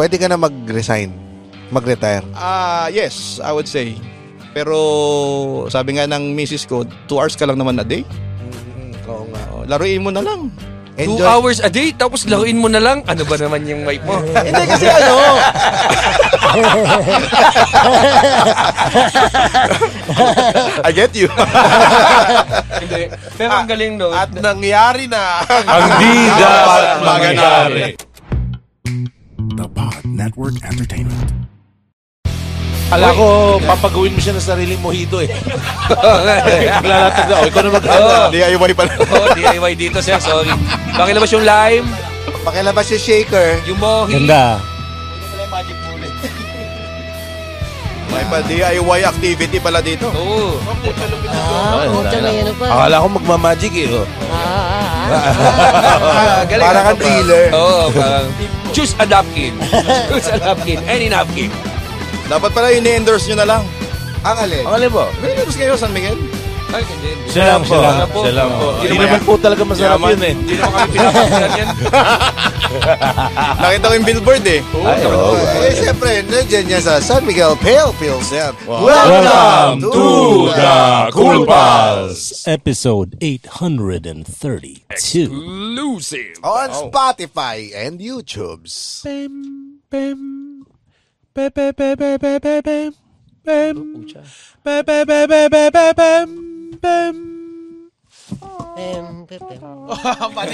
pwede ka na mag-resign, mag-retire. Ah, yes, I would say. Pero sabi nga ng misis ko, 2 hours ka lang naman a day. Oo nga. Oh, laruin mo na lang. Two Enjoy. hours a day, tapos laruin mo na lang. Ano ba naman yung mic mo? Hindi kasi ano, I get you. Hindi. Pero ang galing no. At nangyari na. Ang di dapat mangyari. Network Entertainment. Ala ko, papagawin mo siya ng sariling mojito eh. Maglalatag na. O, ikaw na mag Oo. DIY pa lang. Oh, DIY dito, sir. Sorry. Pakilabas yung lime, Pakilabas yung shaker. yung mohi. Ganda. May pa DIY activity pala dito. Oo. Ah, puta may ano pa. Akala ko magmamagic eh. Oh. Ah, ah, ah. Ah, galing. Parang kang dealer. Oo, parang choose a napkin. choose a napkin. Any napkin. Dapat pala ini-endorse nyo na lang. Ang alin? Ang alin po? May endorse kayo, San Miguel? Ay, hindi. hindi. Siya lang po. Siya lang po. Siya lang po. Hindi naman po talaga masarap yun eh. Hindi naman kami pinapakyan yan. Nakita ko yung billboard eh. Ay, oo. Eh, siyempre, nandiyan yan sa San Miguel Pale Pills yan. Welcome to the Cool Pals. Episode 832. Exclusive. On Spotify and YouTubes. Bam, bam. Bam, bam, bam, bam, bam, bam, bam. Bam. Bam, bam, bam,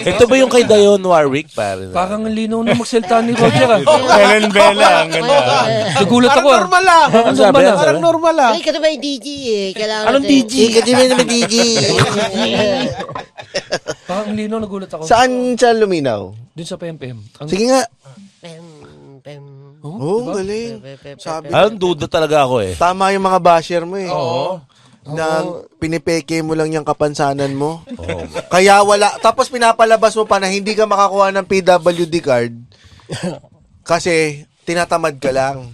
Ito ba yung kay Dion Warwick? Pare? Parang ang linaw na magsalita ni Roger. ah. Helen Bella, ang ganda. Nagulat ako. Parang ah. normal lang. Ang normal lang. Parang normal lang. Ay, kasi ba yung DG eh. Kailangan Anong? Eh, kasi may naman DJ. Parang ang linaw, nagulat ako. Saan siya luminaw? Dun sa PMPM. Ang, Sige nga. Pem, pem. Oo, oh, galing. Sabi, Alam, duda talaga ako eh. tama yung mga basher mo eh. Oo. Na pinipeke mo lang yung kapansanan mo. Kaya wala. Tapos pinapalabas mo pa na hindi ka makakuha ng PWD card. Kasi tinatamad ka lang.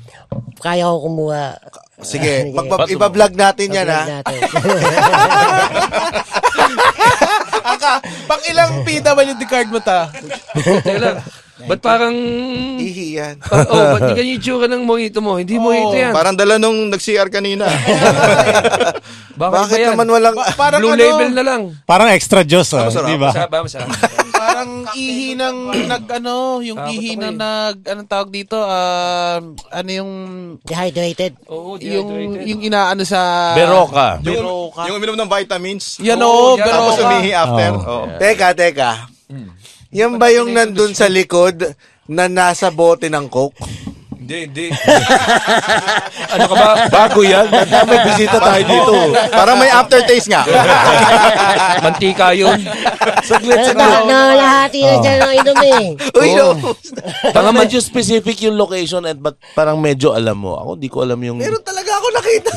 Kaya ko kumuha. Sige, Sige. magpa- iba-vlog natin yan ha. Natin. Aka, pang ilang PWD card mo ta? Ba't parang... Ihi yan. Pa, oh, ba't di ganyan yung tsura ng mojito mo? Hindi mojito yan. Parang dala nung nag-CR kanina. Bakit, ba Bakit yan? naman walang... Parang Blue ano, label na lang. Parang extra juice, ah, Masarap. di ba? Masarap ba? Masarap. parang ihi ng nag ano, yung ihi na eh. nag anong tawag dito? Um, ano yung Dehydrated. Oo, yung dehydrated. yung inaano sa Beroka. yung, yung uminom ng vitamins. Yan oh, yan. pero Tapos umihi after. Oo. Oo. Teka, teka. Yan ba yung nandun sa likod na nasa bote ng coke? Hindi, hindi. ano ka ba? Bago yan. May bisita tayo dito. Parang may aftertaste nga. Mantika yun. Saglit, Eh, saglit. na, nalahati na dyan ang inom eh. Uy, no. Parang medyo specific yung location at but parang medyo alam mo. Ako di ko alam yung... Meron talaga ako nakita.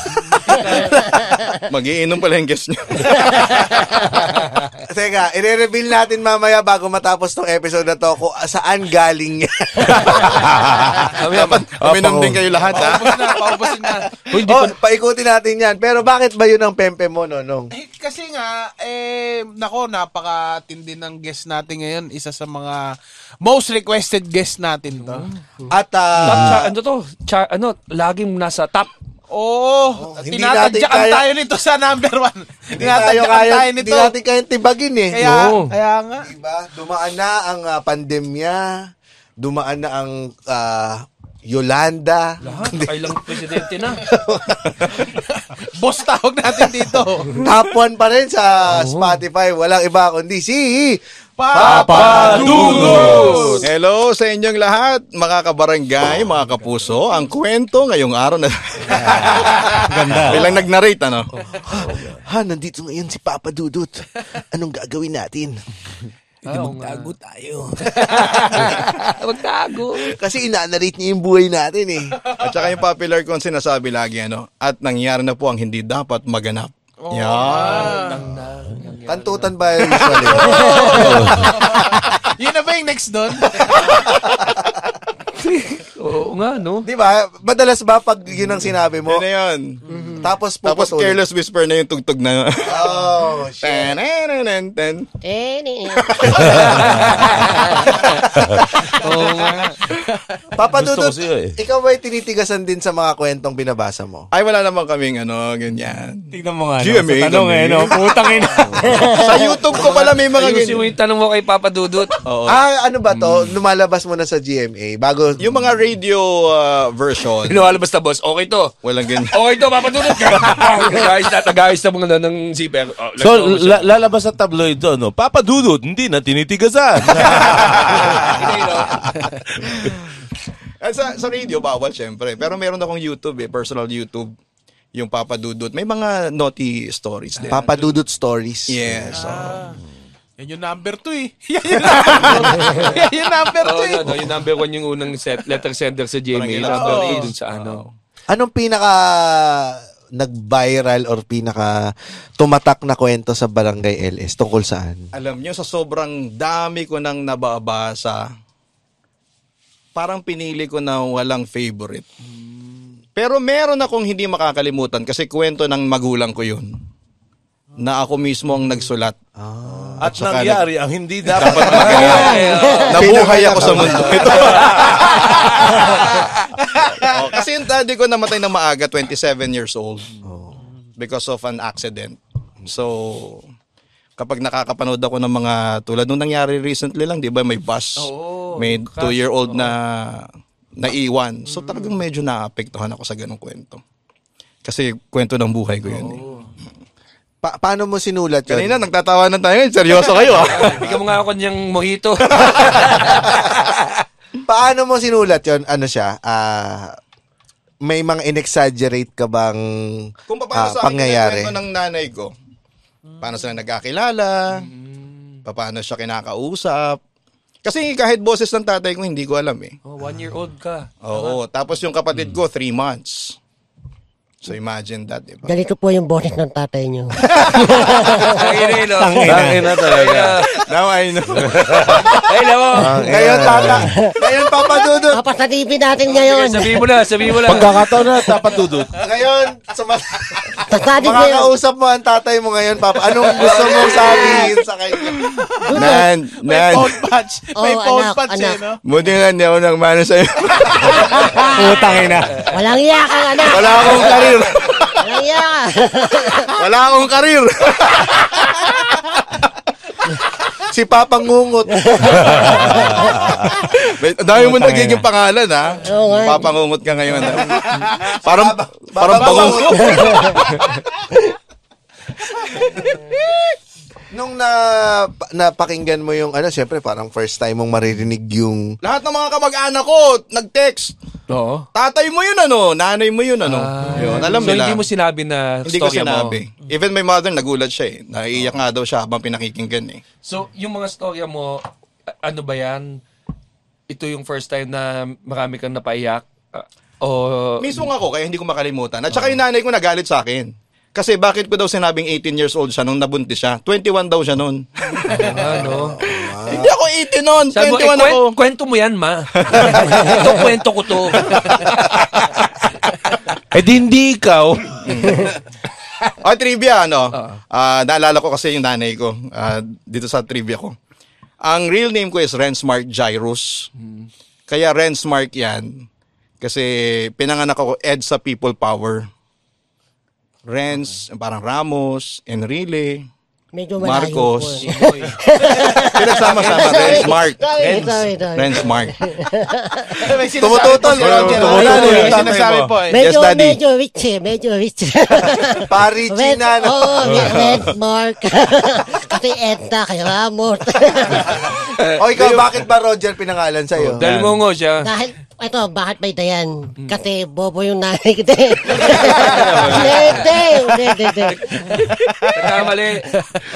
Magiinom pala yung guest nyo. Teka, i-reveal natin mamaya bago matapos tong episode na to kung saan galing yan. Dapat uminom din kayo lahat ha. paubos na, paubusin na. Uy, di oh, pa... paikutin natin yan. Pero bakit ba yun ang pempe mo, Nonong? Eh, kasi nga, eh, nako, napakatindi ng guest natin ngayon. Isa sa mga most requested guest natin to. At, Top ah, cha- ano to? Cha- ano, laging nasa top. Oo, Oh, hindi tinatadyakan kaya- tayo nito sa number one. hindi tayo tinatadyakan kaya, tayo hindi nito. natin kaya tibagin eh. Kaya, Oo. kaya nga. Diba? Dumaan na ang ah, pandemya, dumaan na ang ah, Yolanda. Lahat, kailang presidente na. Boss tawag natin dito. Top 1 pa rin sa Spotify. Walang iba kundi si Papa Dugos! Hello sa inyong lahat, mga kabarangay, mga kapuso. Ang kwento ngayong araw na... Ganda. Bilang nag-narrate, ano? Ha, nandito ngayon si Papa Dudut. Anong gagawin natin? Magtago tayo. Magtago. Kasi inanarate niya yung buhay natin eh. At saka yung popular kong sinasabi lagi, ano? At nangyari na po ang hindi dapat maganap. Yan. Kantutan ba yun usually? Yun na ba yung next doon? Oo nga, no? Di ba? Madalas ba pag yun ang sinabi mo? Yun na yun. Tapos Tapos puputulin. Careless Whisper na yung tugtog na. Oh, shit. ten, ten, ten, ten. Oo nga. Papa Dudut, eh. ikaw ba'y tinitigasan din sa mga kwentong binabasa mo? Ay, wala naman kaming ano, ganyan. Tingnan mo nga. no, GMA sa tanong eh, no? Putang ina. Sa YouTube ko pala may mga Ayusin mo ganyan. yung tanong mo kay Papa Dudut. Oo. Ah, ano ba to? Lumalabas mo na sa GMA bago Yung mga radio uh, version, Lumalabas na boss, okay to. walang ganyan. Okay to, Papa Dudut. Guys, na, guys na mga ng zipper. Oh, So, la- lalabas sa tabloid doon, no? Papa Dudut, hindi na tinitigasan. At sa, sa radio, bawal syempre. Pero meron akong YouTube eh, personal YouTube. Yung Papa Dudut. May mga naughty stories din. Papa Dudut Stories. Yes. Yan yung number two eh. Yan yung number, yan yung number Oo, two eh. no, no, yung number one yung unang set, letter sender sa GMA. Barangay Number Love two Stories. dun sa ano. Anong pinaka nag-viral or pinaka tumatak na kwento sa Barangay LS tungkol saan? Alam nyo, sa sobrang dami ko nang nababasa, parang pinili ko na walang favorite. Pero meron akong hindi makakalimutan kasi kwento ng magulang ko yun. Na ako mismo ang nagsulat. At saka nangyari ang hindi dapat Nabuhay ako sa mundo ito. oh, kasi yung daddy ko namatay na maaga, 27 years old. Because of an accident. So, kapag nakakapanood ako ng mga tulad nung nangyari recently lang, di ba, may bus, may two-year-old na naiwan. So, talagang medyo naapektuhan ako sa ganong kwento. Kasi kwento ng buhay ko yun. Eh. Pa- paano mo sinulat yun? Kanina, nagtatawanan tayo. Seryoso kayo, ah. Bigyan mo nga ako niyang mojito. Paano mo sinulat yon? Ano siya? Ah, may mga in-exaggerate ka bang Kung ah, paano sa akin pangyayari? kwento ng nanay ko, paano sila nagkakilala, paano siya kinakausap. Kasi kahit boses ng tatay ko, hindi ko alam eh. Oh, one year old ka. Oo. Tapos yung kapatid ko, three months. So imagine that, di ba? Ganito po yung boses ng tatay niyo. Ay, no. Tangina talaga. Now I know. Ay, mo. Ngayon, tata. Ngayon, Papa Dudut. Papasalipin natin ngayon. Sabihin mo na, sabihin mo na. Pagkakataon na, Papa Dudut. Ngayon, suma- Pasasalip ngayon. makakausap mo ang tatay mo ngayon, Papa. Anong gusto mong sabihin sa kanya? Nan, May nan. phone patch. May Oh, phone anak, patch eh, anak. no? Buti nga hindi ako nagmano sa'yo. Putang ina. Walang iya kang anak. Wala akong karir. Walang iya ka. Wala akong karir. Si Papa Ngungot. Dami mo nagiging pangalan, ha? Oo nga. Papangungot ka ngayon. ha? Parang, parang bangungot. Nung na napakinggan mo yung ano, syempre parang first time mong maririnig yung Lahat ng mga kamag-anak ko, nag-text. Oo. Tatay mo yun, ano? Nanay mo yun, ano? yun, alam so, nila. hindi mo sinabi na Hindi ko storya sinabi. mo. Even my mother, nagulat siya eh. Naiiyak nga daw siya habang pinakikinggan eh. So, yung mga storya mo, a- ano ba yan? Ito yung first time na marami kang napaiyak? Ah, o... Mismo ako, kaya hindi ko makalimutan. At saka yung nanay ko nagalit sa akin. Kasi bakit ko daw sinabing 18 years old siya nung nabuntis siya? 21 daw siya noon. ano? Hindi ako 18 noon, Sabi mo, 21 eh, ako. kwen- kwento mo yan, ma. Ito, kwento ko to. Eh di hindi ikaw. Oh, trivia, ano? Ah, naalala ko kasi yung nanay ko ah, dito sa trivia ko. Ang real name ko is Rensmark Jairus. Kaya Rensmark yan. Kasi pinanganak ako EDSA People Power. Renz, parang Ramos, Enrile, Medyo malayo po. Marcos. Pinagsama-sama, Rensmark. Sorry, sorry, sorry. Rensmark. May sinasabi Tumututol, po si Roger. tumututol yung tatay sinasabi mo. po eh. Medyo, Yes, Daddy. medyo rich eh. Medyo rich. Pari Red, China. no? oh, red mark. Kasi Edna kay Ramos. o ikaw, bakit ba Roger pinangalan sa'yo? Dahil mo ngo siya. Dahil, ito, bakit may dayan? Kasi bobo yung nanay ko. Hindi, hindi, hindi, hindi. Nagkamali.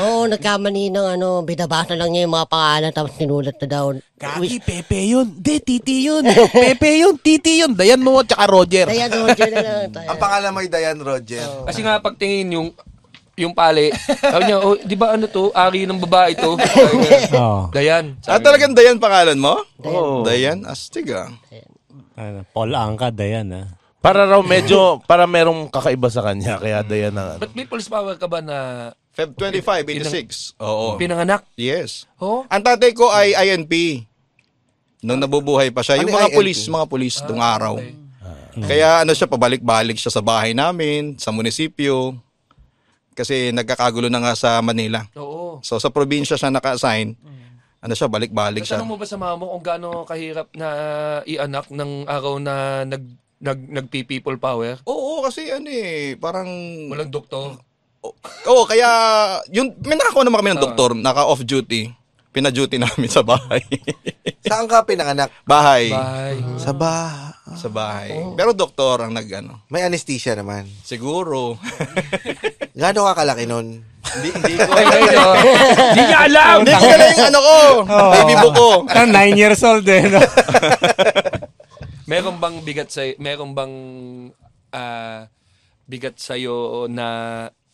Oo, nagkamali ng ano, binabasa lang niya yung mga pangalan tapos sinulat na daw. Gagi, Pepe yun. Di, Titi yun. Pepe yun, Titi yun. Dayan mo, tsaka Roger. Dayan, Roger na lang. Ang pangalan mo ay Diane Roger. Kasi nga pagtingin yung yung pali, sabi niya, oh, di ba ano to? Ari ng babae to. Oh. Dayan. Ah, talagang Dayan pangalan mo? Oo. Dayan? Astig ah. Ano, Paul Angka, Dayan, ah. Para raw medyo, para merong kakaiba sa kanya. Kaya Dayan na, ano. Ba't may police power ka ba na Feb 25, 86. Oo. pinanganak? Yes. Oh? Ang tatay ko ay INP. Nung nabubuhay pa siya. Ano Yung yung mga INP? pulis, mga pulis dung araw. Kaya ano siya, pabalik-balik siya sa bahay namin, sa munisipyo. Kasi nagkakagulo na nga sa Manila. Oo. So sa probinsya siya naka-assign. Ano siya, balik-balik siya. Natanong mo ba sa mama mo kung gaano kahirap na ianak ng araw na nag nag nagpi-people power? Oo, kasi ano eh, parang... Walang doktor. Oo, kaya yun, may nakakuha naman kami ng doktor, naka-off duty. Pina-duty namin sa bahay. Saan ka pinanganak? bahay. Bye. Sa ba? Sa bahay. Pero doktor ang nag ano. May anesthesia naman. Siguro. Gaano ka kalaki nun? hindi, hindi ko. Hindi niya alam! hindi ko dala yung ano ko. Baby book ko. Ah, Nine years old eh. No? Meron bang bigat sa meron bang ah, bigat sa na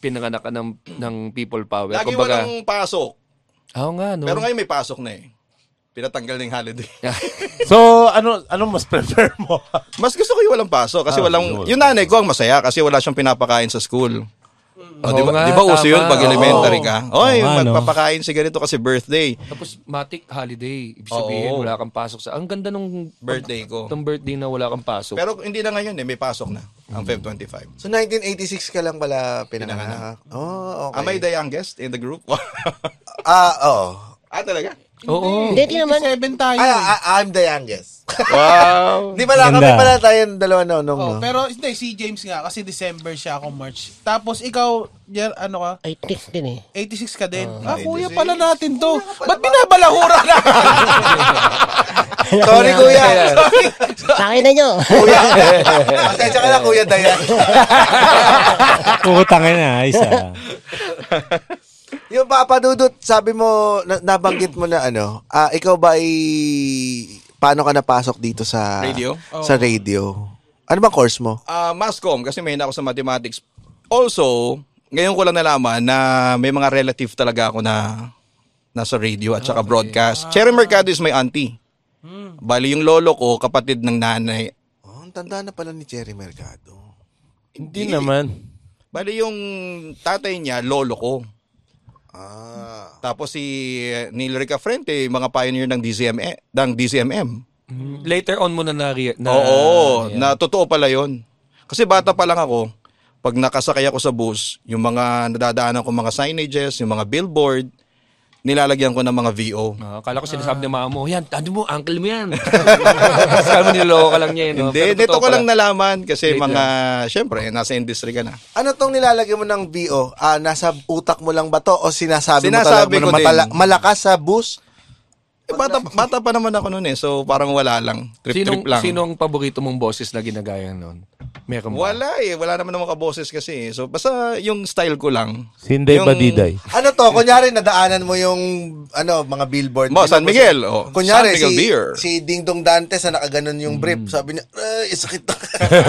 pinanganak ka ng ng people power? Lagi Kumbaga- walang pasok. Oo nga, no? Pero ngayon may pasok na eh. Pinatanggal na yung holiday. So, ano, ano mas prefer mo? Mas gusto ko yung walang pasok kasi Ah, walang... yun. Yung nanay ko ang masaya kasi wala siyang pinapakain sa school. O, di Oo ba, nga, di ba uso yun pag elementary ka? Oy, no? magpapakain si ganito kasi birthday. Tapos matik holiday. Ibig sabihin, Oo. wala kang pasok sa... Ang ganda nung Birthday ko. Itong birthday na wala kang pasok. Pero hindi na ngayon eh, may pasok na. Ang Feb 25. So 1986 ka lang pala pinanganak. Oh, okay. Am I the youngest in the group? Ah, oo. ah, talaga? Oo. Hindi, di naman. 7 tayo. Ay, eh. I- I'm the youngest. Wow. Di ba lang Ganda. kami pala tayong dalawa na unong, Oh, no? pero hindi, si James nga, kasi December siya ako March. Tapos ikaw, Jer, ano ka? Ay, tricks din eh. 86 ka din. ah, kuya pala natin to. Ba't binabalahura na? Sorry, kuya. Sakin na nyo. kuya. Pasensya ka na, kuya Dayan. Utangin na, isa. Yung Papa Dudut, sabi mo, na- nabanggit mo na ano, ah, ikaw ba ay, paano ka napasok dito sa... Radio? Sa radio. Ano bang course mo? Ah, Mascom kasi may ako sa mathematics. Also, ngayon ko lang nalaman na may mga relative talaga ako na nasa radio at saka broadcast. Cherry Mercado is my auntie. Bali yung lolo ko, kapatid ng nanay. Oh, ang tanda na pala ni Cherry Mercado. Hindi naman. Bali yung tatay niya, lolo ko. Ah. Tapos si eh, Neil Rica Frente, mga pioneer ng DCMM, ng DCMM. Later on mo na na, na Oo, Ayan. na totoo pala yon. Kasi bata pa lang ako, pag nakasakay ako sa bus, yung mga nadadaanan ko mga signages, yung mga billboard, nilalagyan ko ng mga VO. Ah, akala ko sinasabi ng mama mo, yan, ano mo, uncle mo yan. Akala mo niloko ka lang niya, eh, no? Hindi, Pero dito totoo ko lang pala. nalaman kasi Late mga, syempre, nasa industry ka na. Ano tong nilalagay mo ng VO? Ah, nasa utak mo lang ba to o sinasabi, Sinasabi mo ko talaga din. na matala- malakas sa bus? Eh, bata, bata pa naman ako noon eh, so parang wala lang. Sinong, Trip-trip lang. sino ang paborito mong boses na ginagaya noon? Meron ba? Wala eh, wala naman mga kaboses kasi. eh. So basta yung style ko lang. Sinday Yung- Badiday. Ano to? Kunyari, nadaanan mo yung ano mga billboard. Mo, San Miguel. Oh, Kunyari, San Miguel si, Beer. si Ding Dong Dantes na nakaganon yung brief. Sabi niya, ay, sakit na.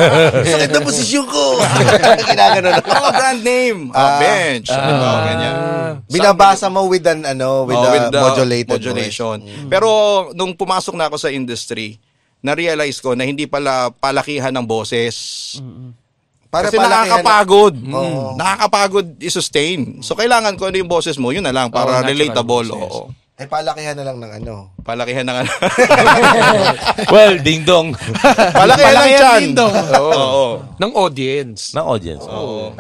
sakit na posisyon ko. Ginaganon. Oh, brand name. Ah, bench. Ano, ganyan. Binabasa mo with an, ano, with, Oh, the, modulated modulation. Mm. Pero nung pumasok na ako sa industry, na-realize ko na hindi pala palakihan ng boses. Para Kasi nakakapagod. Oo. Mm. Nakakapagod i-sustain. So kailangan ko ano yung boses mo, yun na lang para natural relatable. boses. Oo. Eh, palakihan na lang ng ano. Palakihan na nga. well, ding dong. palakihan ng chan. din daw. Oo. oo. Ng audience. ng audience.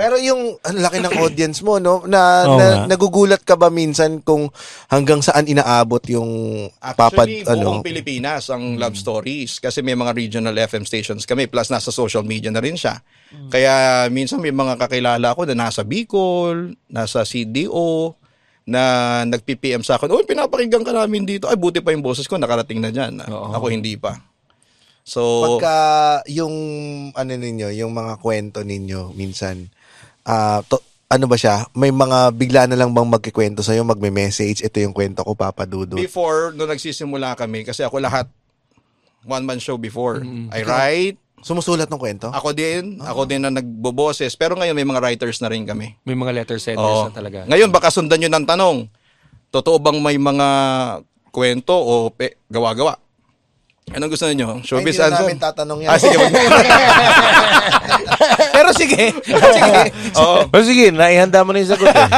Pero yung ang laki ng audience mo, no? Na, Oo na nga. nagugulat ka ba minsan kung hanggang saan inaabot yung papad Actually, ano? buong Pilipinas ang love stories kasi may mga regional FM stations kami plus nasa social media na rin siya. Kaya minsan may mga kakilala ko na nasa Bicol, nasa CDO, na nag-PPM sa akin, Uy, pinapakinggan ka namin dito. Ay, buti pa yung boses ko, nakarating na dyan. Ako hindi pa. So, Pagka yung ano ninyo, yung mga kwento ninyo minsan ah to, ano ba siya? May mga bigla na lang bang magkikwento sa'yo, magme-message, ito yung kwento ko, Papa Dudo. before, nung nagsisimula kami, kasi ako lahat, one-man show before. I write, Sumusulat ng kwento? ako din, ako din na nagboboses. Pero ngayon may mga writers na rin kami. May mga letter senders Oo. na talaga. Ngayon, baka sundan nyo ng tanong, totoo bang may mga kwento o pe- gawa-gawa? Anong gusto niyo? Ay, Showbiz hindi na answer? namin tatanong yan. Ah, sige. Pero sige. sige. Oo. O sige, naihanda mo na yung sagot. eh.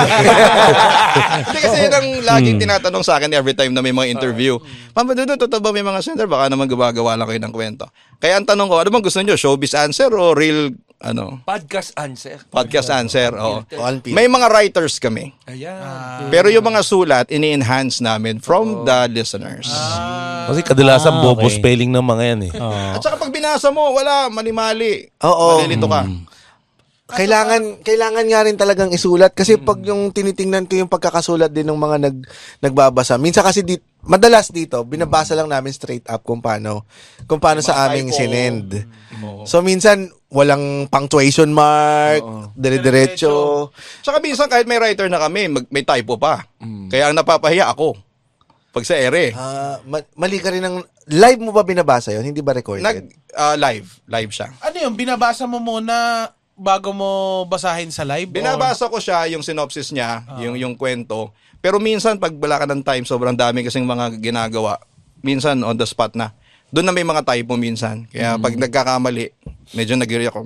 Hindi kasi yun ang laging tinatanong sa akin every time na may mga interview. Doon, totoo ba may mga sender? Baka naman gumagawa lang kayo ng kwento. Kaya ang tanong ko, ano bang gusto niyo? Showbiz answer o real ano Podcast answer. podcast answer? Oo. P. May mga writers kami. Ayan. Pero yung mga sulat, ini-enhance namin from the listeners. Kasi kadalasan Ah, bobo okay. spelling ng mga yan eh. Oh. At saka pag binasa mo, wala, mali-mali. Oo. Malilito ka. Kailangan kailangan nga rin talagang isulat kasi pag yung tinitingnan ko yung pagkakasulat din ng mga nag nagbabasa. Minsan kasi di, madalas dito binabasa lang namin straight up kung paano kung paano sa aming typo. sinend. So minsan walang punctuation mark, dire-diretso. Tsaka minsan kahit may writer na kami, mag, may typo pa. Kaya ang napapahiya ako. Pag sa ere. Ah, ma- mali ka rin ng live mo ba binabasa yon Hindi ba recorded? Nag ah, live, live siya. Ano yun, binabasa mo muna bago mo basahin sa live? Binabasa ko siya yung synopsis niya, yung yung kwento. Pero minsan pag wala ka ng time, sobrang dami kasing mga ginagawa. Minsan on the spot na. Doon na may mga typo minsan. Kaya pag nagkakamali, medyo nag ako.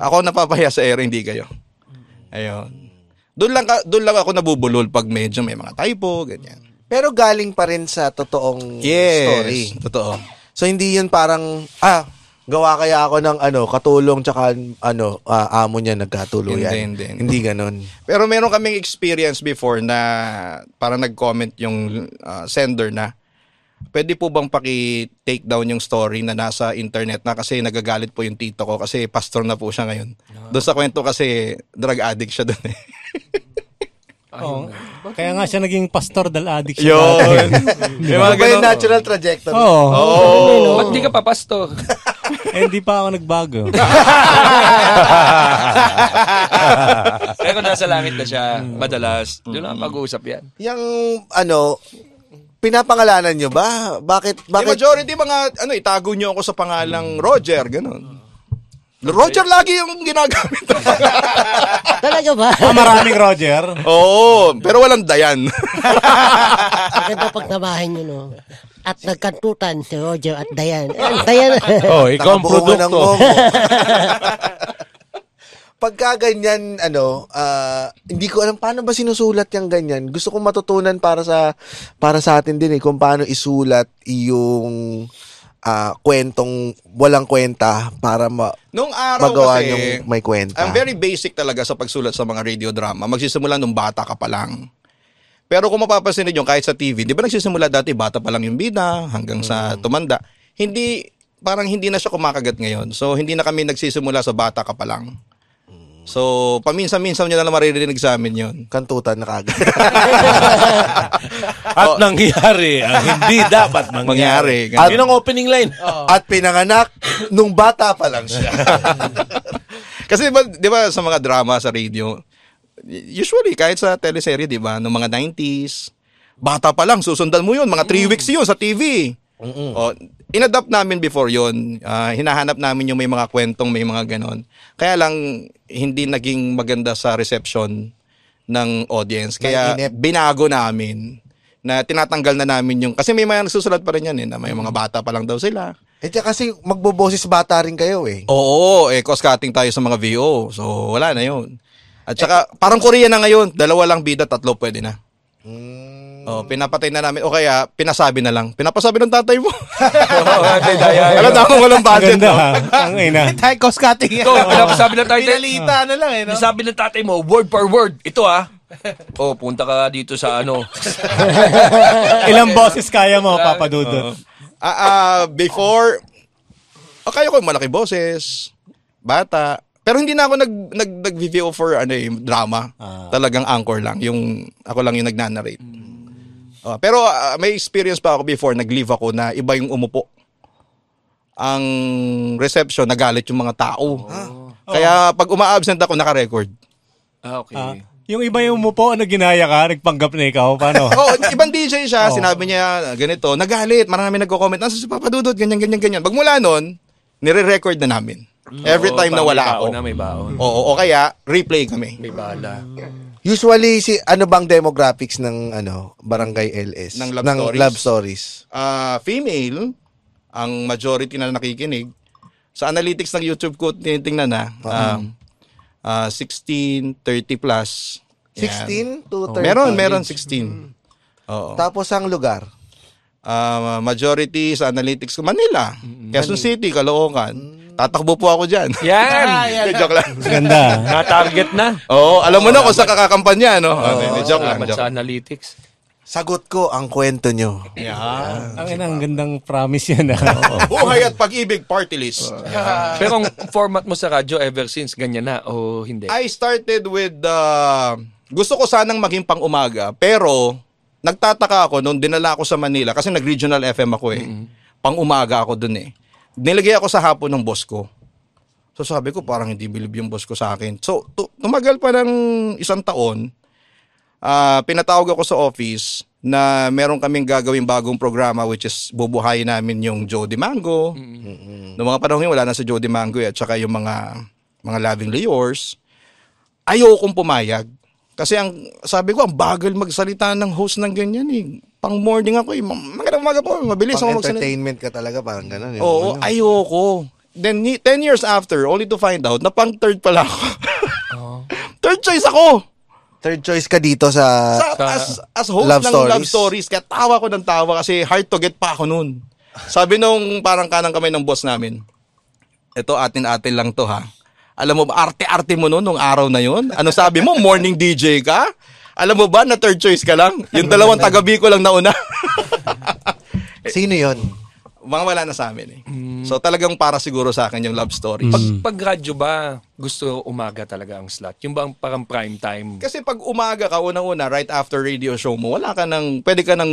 Ako napapahiya sa ere, hindi kayo. Ayun. Doon lang ka, doon lang ako nabubulol pag medyo may mga typo, ganyan. Pero galing pa rin sa totoong Yes. story. Totoo. So hindi yun parang ah gawa kaya ako ng ano katulong tsaka ano ah, amo niya nagkatuluyan. Hindi, hindi. Hindi ganon. Pero meron kaming experience before na parang nag-comment yung uh, sender na pwede po bang paki-take down yung story na nasa internet na kasi nagagalit po yung tito ko kasi pastor na po siya ngayon. Doon sa kwento kasi drug addict siya doon eh. Oh. Kaya nga siya naging pastor dal addict siya. Yun. Mga yung ganun. natural trajectory? Oo. Oo. Ba't di ka pa pastor? Eh, hindi pa ako nagbago. Kaya kung nasa langit na siya, madalas, doon lang mag-uusap yan. Yung ano pinapangalanan nyo ba? Bakit bakit majority mga ano itago niyo ako sa pangalang Roger ganun. Roger lagi yung ginagamit. Talaga ba? ah, maraming Roger. Oo, pero walang Dayan. Maganda pag namahin nyo, no? At nagkantutan si Roger at Dayan. Eh, Dayan. Oh, ikaw ang Nakabuo ng produkto. momo. Pagka ganyan, ano, ah, hindi ko alam paano ba sinusulat yung ganyan. Gusto kong matutunan para sa para sa atin din eh kung paano isulat yung ah, kwentong walang kwenta para ma Nung araw magawa kasi, yung may kwenta. ang very basic talaga sa pagsulat sa mga radio drama, magsisimula nung bata ka pa lang. Pero kung mapapansin niyo kahit sa TV, di ba nagsisimula dati bata pa lang yung bida hanggang sa tumanda. Hindi parang hindi na siya kumakagat ngayon. So hindi na kami nagsisimula sa bata ka pa lang. So paminsan-minsan niyo na lang maririnig sa amin 'yon. kantutan na kagad. At nangyari ang hindi dapat mangyari. Mangyari. At yun ang opening line. At pinanganak nung bata pa lang siya. Kasi di ba, di ba sa mga drama sa radio, usually kahit sa teleserye, di ba, noong mga 90s, bata pa lang, susundan mo yun, mga 3 weeks yun sa TV. O, inadapt namin before yun. Ah, hinahanap namin yung may mga kwentong may mga ganon. Kaya lang, hindi naging maganda sa reception ng audience. Kaya binago namin na tinatanggal na namin yung kasi may mga nagsusulat pa rin yan eh, na may mga bata pa lang daw sila. Eh kasi magboboses bata rin kayo eh. Oo, eh cost cutting tayo sa mga VO. So wala na 'yun. At saka parang Korea na ngayon, dalawa lang bida, tatlo pwede na. Oh, pinapatay na namin o kaya pinasabi na lang. Pinapasabi ng tatay mo. Alam na walang budget. Ganda No? ha. Ang ina. Tayo cost cutting. Ito, pinapasabi ng tatay. Pinalita na lang eh, no? Sabi ng tatay mo, word per word. Ito ah. Oh, punta ka dito sa ano. Ilang boses kaya mo, Papa Dudut? Ah, ah, before o kaya ko malaki boses, bata. Pero hindi na ako nag nag nag-VO for ano eh, drama. Talagang anchor lang, yung ako lang yung nagnanarrate. Oh, pero ah, may experience pa ako before, nag-leave ako na iba yung umupo. Ang reception, nagalit yung mga tao. Kaya pag uma-absent ako, naka-record. Ah, okay. Ah, yung iba yung umupo, ano ginaya ka? Nagpanggap na ikaw? Paano? oh, ibang DJ siya, sinabi niya ganito, nagalit, marami nagko-comment, nasa si Papa Dudut, ganyan, ganyan, ganyan. Pagmula nun, nire-record na namin. Every Oo, time na wala may ako. baon Na, may baon. Oo, o kaya, replay kami. May bala. Usually si ano bang demographics ng ano Barangay LS Ng love stories? love stories. Ah, female, ang majority na nakikinig. Sa analytics ng YouTube ko, tinitingnan na, um, ah, 16, 30 plus. Yan. 16 to 30. Meron, meron 16. Oo. Tapos ang lugar. Ah, majority sa analytics ko, Manila. Quezon City, Caloocan. Tatakbo po ako dyan. Yan! Hindi, joke lang. Ganda. Na-target na. Oo, alam mo na kung saan kakakampanya, no? Hindi, joke lang. Salamat Joke. sa analytics. Sagot ko ang kwento nyo. Ang ina, ang gandang promise yan. ah. Buhay at pag-ibig party list. Pero ang format mo sa radyo ever since, ganyan na o hindi? I started with uh, gusto ko sanang maging pang umaga pero nagtataka ako nung dinala ako sa Manila kasi nag-regional FM ako eh. Pang umaga ako dun eh. Nilagay ako sa hapon ng boss ko. So sabi ko parang hindi bilib yung boss ko sa akin. So tu- tumagal pa ng isang taon. ah pinatawag ako sa office na meron kaming gagawing bagong programa which is bubuhayin namin yung Jody Mango. Noong mga panahon yun, wala na si Jody Mango eh, at saka yung mga mga lovingly yours ayokong pumayag. Kasi ang sabi ko, ang bagal magsalita ng host ng ganyan eh. Pang morning ako eh. Ma- Magandang umaga po, mabilis Pang ako magsalita. entertainment ka talaga, parang gano'n. Oo, Ano? ayoko. Then, ni- 10 years after, only to find out na pang third pala ako. third choice ako. Third choice ka dito sa... Sa, as, as host Love ng Stories. Love Stories. Kaya tawa ko ng tawa kasi hard to get pa ako noon. Sabi nung parang kanang kamay ng boss namin, ito atin-atin lang to ha. Alam mo ba, arte-arte mo noon nung araw na yun? Ano sabi mo, morning DJ ka? Alam mo ba na third choice ka lang? Yung dalawang taga-B ko lang nauna. Sino yon? Mga wala na sa amin eh. So talagang para siguro sa akin yung love stories. Pag, pag radyo ba, gusto umaga talaga ang slot? Yung bang parang prime time? Kasi pag umaga ka, unang-una, right after radio show mo, wala ka nang, pwede ka nang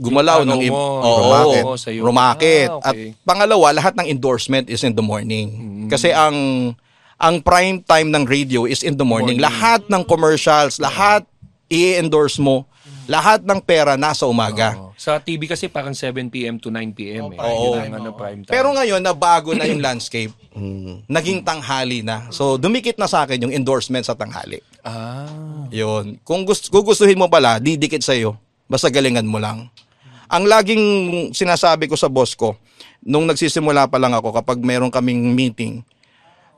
gumalaw Yung ng ano im- mo, Oo, rumakit. oo, rumakit. Ah, okay. At pangalawa, lahat ng endorsement is in the morning. Kasi ang ang prime time ng radio is in the morning. Lahat ng commercials, lahat i-endorse mo, lahat ng pera nasa umaga. Oo. Sa TV kasi parang 7 p.m. to 9 p.m. eh. Oo. Yun ang ano, prime time. Pero ngayon, nabago na yung landscape. Naging tanghali na. So, dumikit na sa akin yung endorsement sa tanghali. ah, Yun. Kung gusto, gugustuhin mo pala, didikit sa'yo. Basta galingan mo lang. Ang laging sinasabi ko sa boss ko, nung nagsisimula pa lang ako, kapag meron kaming meeting,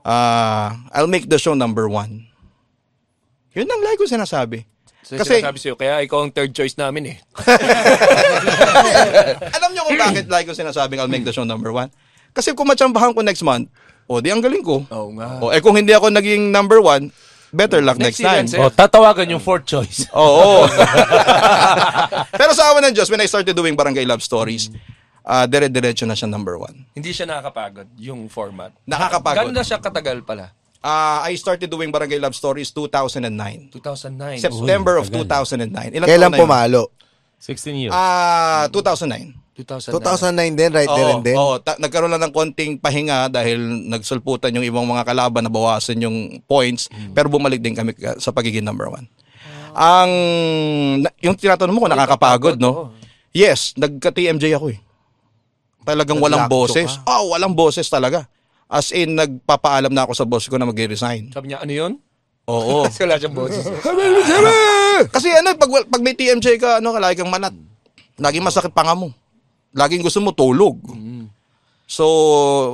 ah I'll make the show number one. Yun ang lagi ko sinasabi. so Kasi- sinasabi sa'yo, kaya ikaw ang third choice namin eh. Alam niyo kung bakit lagi ko sinasabing I'll make the show number one? Kasi kung matsambahan ko next month, o di ang galing ko. Oo nga. O eh kung hindi ako naging number one, better luck next, time. season, sir. Oh, tatawagan yung fourth choice. Oo. Pero sa awa ng Diyos, when I started doing Barangay Love Stories, ah dire-diretso na siya number one. Hindi siya nakakapagod, yung format. Nakakapagod. Gano'n na siya katagal pala? Ah, I started doing Barangay Love Stories 2009. 2009. September of 2009. Ilang Kailan pumalo? 16 years. Ah, 2009. 2009. 2009 din, right there Oo, and then. oo. Ta- nagkaroon lang ng konting pahinga dahil nagsulputan yung ibang mga kalaban na bawasan yung points, pero bumalik din kami ka- sa pagiging number one. Ang, na- yung tinatanong mo kung nakakapagod, no? Yes, nagka-TMJ ako eh. Talagang walang Naglakto boses. Oh, walang boses talaga. As in, nagpapaalam na ako sa boss ko na mag-resign. Sabi niya, ano yun? Oo. Kasi wala siyang boses. Kasi ano, pag, pag may TMJ ka, ano, lagi kang manat. Laging masakit panga mo. Laging gusto mo tulog. So,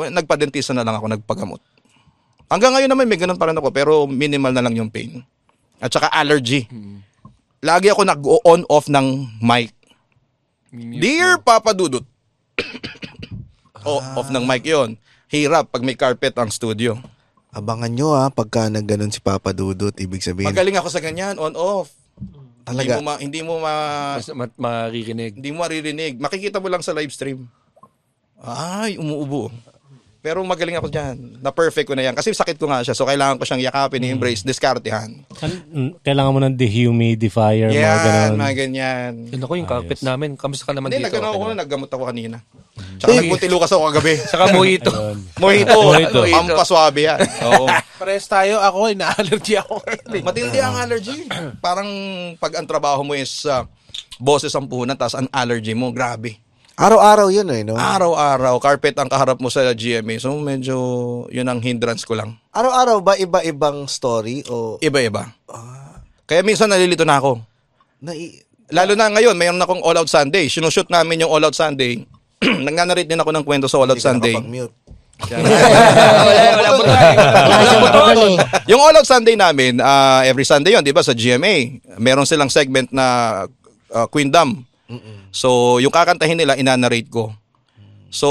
well, nagpa-dentista na lang ako, nagpagamot. Hanggang ngayon naman may ganun pa rin ako, pero minimal na lang yung pain. At saka allergy. Lagi ako nag-on off ng mic. Dear Papa Dudut. Oh, off ng mic yon. Hirap pag may carpet ang studio. Abangan nyo ha, pagka nagganon si Papa Dudut, ibig sabihin. Magaling ako sa ganyan, on off. Talaga. Hindi mo ma, hindi mo ma, Mas ma- maririnig. hindi mo maririnig. Makikita mo lang sa live stream. Ay, umuubo. Pero magaling ako dyan. Na-perfect ko na yan. Kasi sakit ko nga siya. So, kailangan ko siyang yakapin, i-embrace, diskartehan. An- mm, kailangan mo ng dehumidifier, mga Yan, ganun. mga ganyan. Yun ako yung carpet namin. Kamusta ka naman Hindi, dito? nagano ako na, naggamot ako kanina. Tsaka nagpuntilukas ako kagabi. Saka mojito. Mojito. Mojito. Pampaswabe yan. Oo. Pares tayo, ako, ina-allergy ako. Matindi ang allergy. Parang pag ang trabaho mo is uh, boses ang puhunan, tapos ang allergy mo, grabe. Araw-araw yun eh, no? Araw-araw, carpet ang kaharap mo sa GMA. So, medyo yun ang hindrance ko lang. Araw-araw ba iba-ibang story o Iba-iba. Kaya minsan nalilito na ako. nai... Lalo na ngayon, mayroon akong All Out Sunday. Sinushoot namin yung All Out Sunday. Nagnanarate din ako ng kwento sa All Out Hindi ka Sunday. wala, wala po tayo. Yung All Out Sunday namin, ah, every Sunday yun, di ba, sa GMA. Meron silang segment na uh, Queendom. So, yung kakantahin nila, inanarrate ko. So,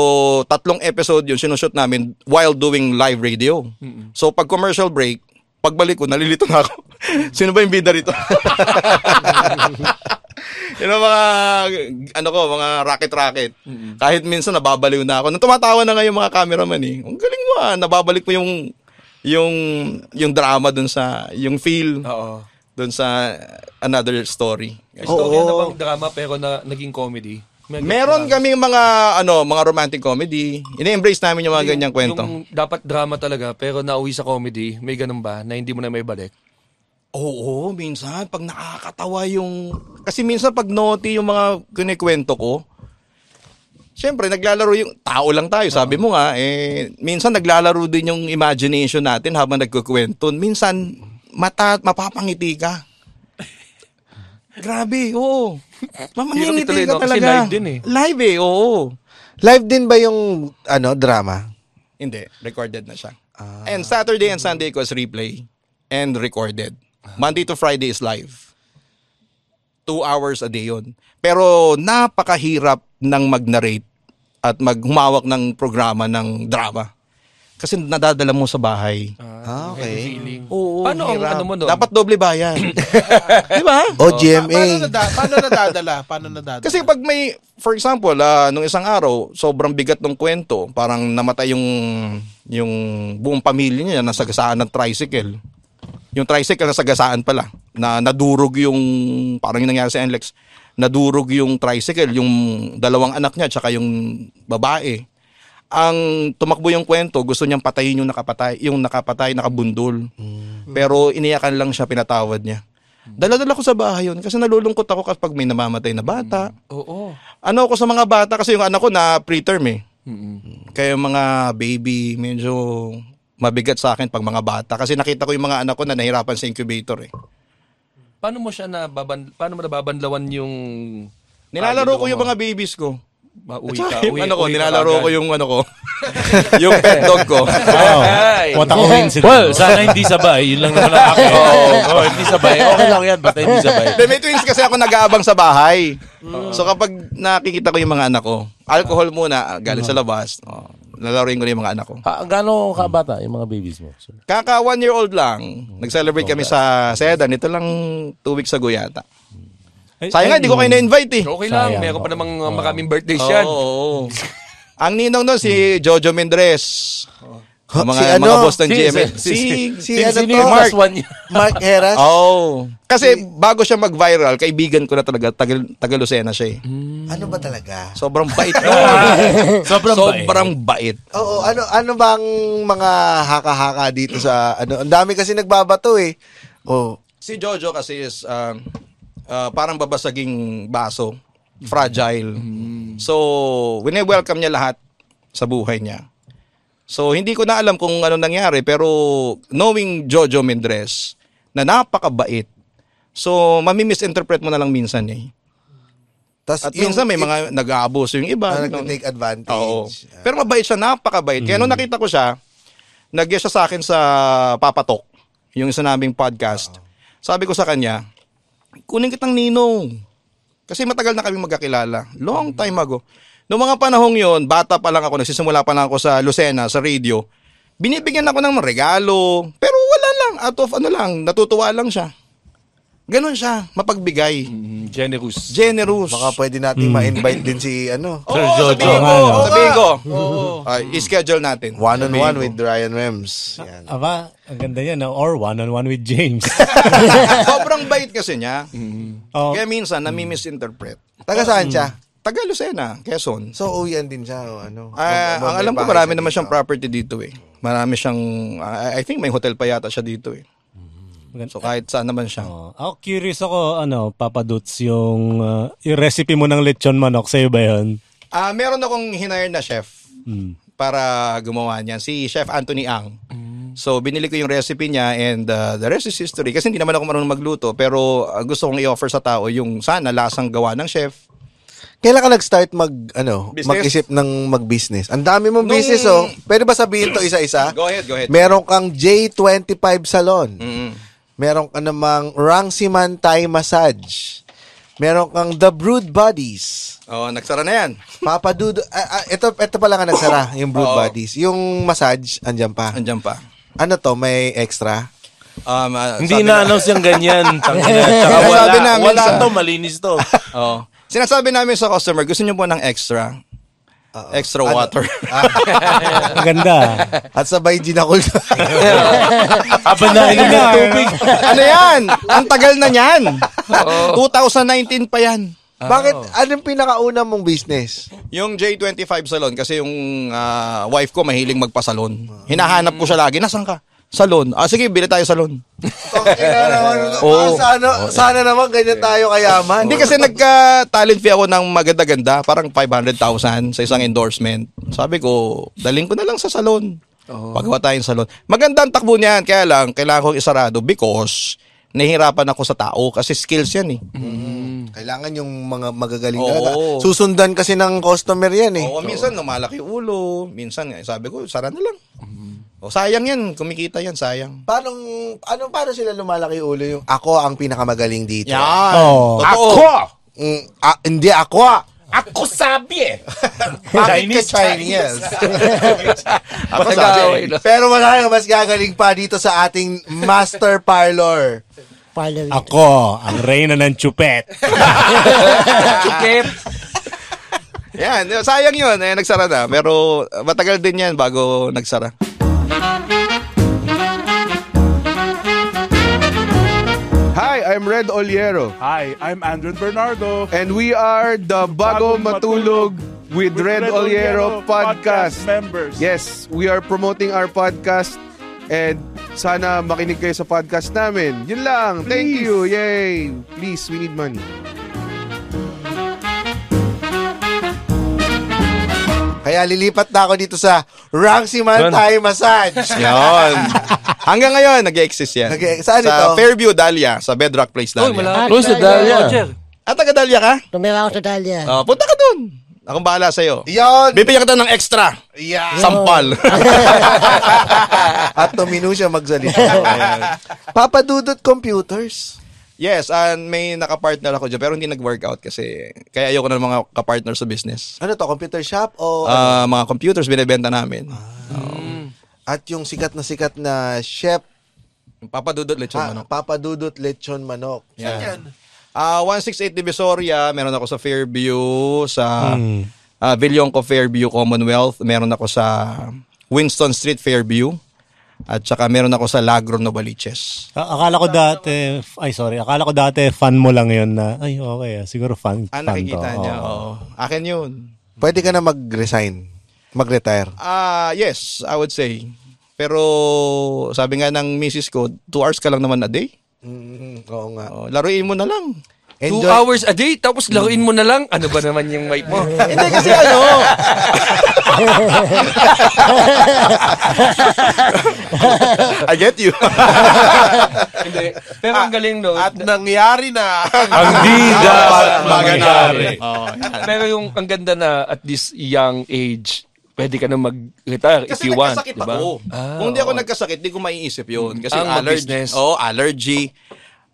tatlong episode yun, sinushoot namin while doing live radio. So, pag commercial break, pagbalik ko, nalilito na ako. Sino ba yung bida rito? Yun ang mga, ano ko, mga racket-racket. Kahit minsan nababaliw na ako. Nung tumatawa na nga yung mga cameraman eh. Ang galing mo ah, nababalik mo yung, yung, yung drama dun sa, yung feel Oo. Dun sa another story. Gusto ko na bang drama pero na, naging comedy? May- Meron kaming mga ano, mga romantic comedy. Ini-embrace namin yung mga ganyang kwento. Yung dapat drama talaga pero nauwi sa comedy, may ganun ba na hindi mo na may balik? Oo, minsan pag nakakatawa yung kasi minsan pag naughty yung mga kinikwento ko, Siyempre, naglalaro yung tao lang tayo. Sabi mo nga, eh, minsan naglalaro din yung imagination natin habang nagkukwento. Minsan, mata, mapapangiti ka. Grabe, oo. Mamangingiti tuloy, ka no? Kasi talaga. live din eh. Live eh, oo. Live din ba yung ano drama? Hindi, recorded na siya. And Saturday and Sunday ko is replay and recorded. Monday to Friday is live. Two hours a day yun. Pero napakahirap ng mag-narrate at maghumawak ng programa ng drama. Kasi nadadala mo sa bahay. Ah, okay. Feeling. Oo, Paano ang hirap. ano mo doon? Dapat doble bayan. Di ba? O Pa- paano, GMA. nada- paano nadadala? Paano nadadala? Kasi pag may, for example, ah, nung isang araw, sobrang bigat ng kwento, parang namatay yung, yung buong pamilya niya, nasagasaan ng tricycle. Yung tricycle nasagasaan pala, na nadurog yung, parang yung nangyari sa NLEX, nadurog yung tricycle, yung dalawang anak niya, tsaka yung babae. Ang tumakbo yung kwento, gusto niyang patayin yung nakapatay, yung nakapatay, nakabundol. Pero iniyakan lang siya, pinatawad niya. Dala-dala ko sa bahay yun kasi nalulungkot ako kapag may namamatay na bata. Oo. Ano ako sa mga bata kasi yung anak ko na preterm eh. Kaya yung mga baby medyo mabigat sa akin pag mga bata kasi nakita ko yung mga anak ko na nahirapan sa incubator eh. Paano mo siya nababan paano mo nababanlawan yung Nilalaro ko yung mga babies ko. Mauwi ka, uwi, ano ko, uwi nilalaro ko yung ano ko. yung pet dog ko. Wow. Ay. What a coincidence. Well, sana hindi sabay. Yun lang naman ang akin. Oo, hindi sabay. Okay lang yan. Basta hindi sabay. Hindi, may twins kasi ako nag-aabang sa bahay. So kapag nakikita ko yung mga anak ko, alcohol muna, galing sa labas. Oh, lalaroin ko na yung mga anak ko. Ha, gaano kabata yung mga babies mo? sir? Kaka one year old lang. Nag-celebrate kami sa Sedan. Ito lang two weeks ago yata. Ay- Sayang nga, hindi ko kayo na-invite eh. Okay lang, Sayang. meron pa namang uh, maraming birthdays yan. Oo, oo. Ang ninong doon si Jojo Mendres. Ha, Mga, si ano? mga boss ng Si- GMA. si- Si, Si ano to? Mark, one niya? Mark Heras? Oh. Kasi bago siya mag-viral, kaibigan ko na talaga, taga, taga Lucena siya eh. Ano ba talaga? Sobrang bait. Sobrang bait. Sobrang bait. Oo, ano ano bang mga haka-haka dito sa ano? Ang dami kasi nagbabato eh. Oh. Si Jojo kasi is um, uh, parang babasaging baso. Fragile. So, wini-welcome niya lahat sa buhay niya. So, hindi ko na alam kung ano nangyari, pero knowing Jojo Mendres, na napakabait, so, mami-misinterpret mo na lang minsan eh. Tas At minsan may mga nag-aabuso yung iba. ah, no? nagte-take advantage. Oo. Pero mabait siya, napakabait. Kaya nung nakita ko siya, nag siya sa akin sa Papatok, yung isa naming podcast. Sabi ko sa kanya, kunin kitang ninong. Kasi matagal na kami magkakilala. Long time ago. Noong mga panahong yon, bata pa lang ako, nagsisimula pa lang ako sa Lucena, sa radio. Binibigyan ako ng regalo. Pero wala lang, out of ano lang, natutuwa lang siya. Ganon siya, mapagbigay. Mm, generous. Generous. Baka pwede nating ma-invite din si ano, Oo, Sir Jojo. sabihin ko. Oo, sabihin ko. Ay, i-schedule natin. one on one with Ryan Rems. Yan. Aba, ang ganda yan. no? Or one-on-one with James. Sobrang bait kasi niya. oh, Kaya minsan, nami-misinterpret. Taga saan siya? Taga Lucena, Quezon. So uwian din siya o ano? Ah, ang alam ko, marami naman dito? siyang property dito eh. Marami siyang, I I think may hotel pa yata siya dito eh. So kahit saan naman siya. oh. Ako curious ako, ano, Papa Dudes, yung, uh, yung recipe mo ng lechon manok, sa'yo ba yun? Ah, meron akong hinire na chef Hmm. para gumawa niyan. Si Chef Anthony Ang. So, binili ko yung recipe niya and uh, the rest is history. Kasi hindi naman ako marunong magluto. Pero uh, gusto kong i-offer sa tao yung sana lasang gawa ng chef. Kailan ka nag-start mag, ano, Business? mag-isip ng mag-business? Ang dami mong Nung- business, oh. Pwede ba sabihin to isa-isa? Go ahead, go ahead. Meron kang J25 Salon. Mm. Meron ka namang Rangsiman Thai Massage. Meron kang The Brood Bodies. Oh, nagsara na yan. Papa Dudo, ah, ah, ito, ito pala nga nagsara, yung Brood Oo. Bodies. Yung massage, andyan pa. Andiyan pa. Ano to, may extra? Um, ah, Hindi na-announce yung ganyan. Tangina. Tsaka Sinasabi wala, namin wala sa- to, malinis to. Oh. Sinasabi namin sa customer, gusto niyo po ng extra. Extra Ano? water. Ang ganda. At sabay ginakul. Aba na, inom ng tubig. ano yan? Ang tagal na niyan. 2019 pa yan. Bakit? Anong pinakauna mong business? Yung J25 salon, kasi yung ah, wife ko mahiling magpasalon. Hinahanap ko siya lagi. Nasaan ka? Salon. Ah, sige, bili tayo salon. Oo. sana, sana naman ganyan tayo kayaman. Hindi kasi nagka-talent fee ako ng maganda-ganda. Parang 500,000 sa isang endorsement. Sabi ko, daling ko na lang sa salon. Pagawa tayong salon. Maganda ang takbo niyan. Kaya lang, kailangan kong isarado because nahihirapan ako sa tao kasi skills yan eh. Kailangan yung mga magagaling Oo. talaga. Susundan kasi ng customer yan eh. Oo, minsan lumalaki ulo. Minsan, sabi ko, sara na lang. O, sayang yan. Kumikita yan, sayang. Paano, ano, paano sila lumalaki ulo yung ako ang pinakamagaling dito? Oh. Totoo. Mm, ah, hindi ako. Ako sabi eh. Bakit ka Chinese? Ako sabi. na. Pero wala nga mas gagaling pa dito sa ating master parlor. Parlor. Ako, ang reyna ng chupet. Chukip. Yan, sayang yun. Eh, nagsara na. Pero matagal din yan bago nagsara. I'm Red Oliero. Hi, I'm Andrew Bernardo. And we are the Bago Matulog with Red, Oliero podcast. members. Yes, we are promoting our podcast and sana makinig kayo sa podcast namin. Yun lang. Thank Please. you. Yay. Please, we need money. Kaya lilipat na ako dito sa Rangsiman. Thai Massage. Yun. Hanggang ngayon, nag-exist yan. Nag- saan sa ito? Fairview, Dahlia. Sa Bedrock Place, Uy, Dahlia. malapit. Uy, sa Dahlia. At taga Dahlia ka? Tumira ako sa Dahlia. Oh, punta ka dun. Akong bahala sa'yo. Yon! Bibigyan kita ng extra. Yeah. Sampal. At tumino siya magsalita. Papa Dudut Computers. yes, and may nakapartner ako dyan. Pero hindi nag-workout kasi kaya ayoko na ng mga kapartner sa business. Ano to, computer shop o Ah, mga computers binibenta namin. At yung sikat na sikat na chef Papadudot lechon ah, manok. Papa Dudut Lechon Manok. Yan. Ah, 168 Divisoria, meron ako sa Fairview, sa ah, Villonco Fairview Commonwealth, meron ako sa Winston Street Fairview, at saka meron ako sa Lagro Novaliches. A- akala ko dati, ay sorry, akala ko dati fan mo lang yun na, ay okay, ah, siguro fan, Ah, fan to. nakikita niya. Oo. Oo. Akin yun. Pwede ka na mag-resign. Mag-retire. Ah, yes, I would say. Pero sabi nga ng misis ko, two hours ka lang naman a day. Mm, oo nga. Oh, laruin mo na lang. Two Enjoy. hours a day, tapos laruin mo na lang. Ano ba naman yung mic mo? Hindi kasi ano. I get you. Hindi. Pero ang galing no. At nangyari na. Ang di dapat mangyari. oh, Pero yung ang ganda na at this young age, pwede ka na mag-retire if Kasi you want, nagkasakit di ba? ako. Ah, Kung di ako oo. nagkasakit, di ko maiisip yun. Kasi Ang allergy. mag-business. Oo, allergy.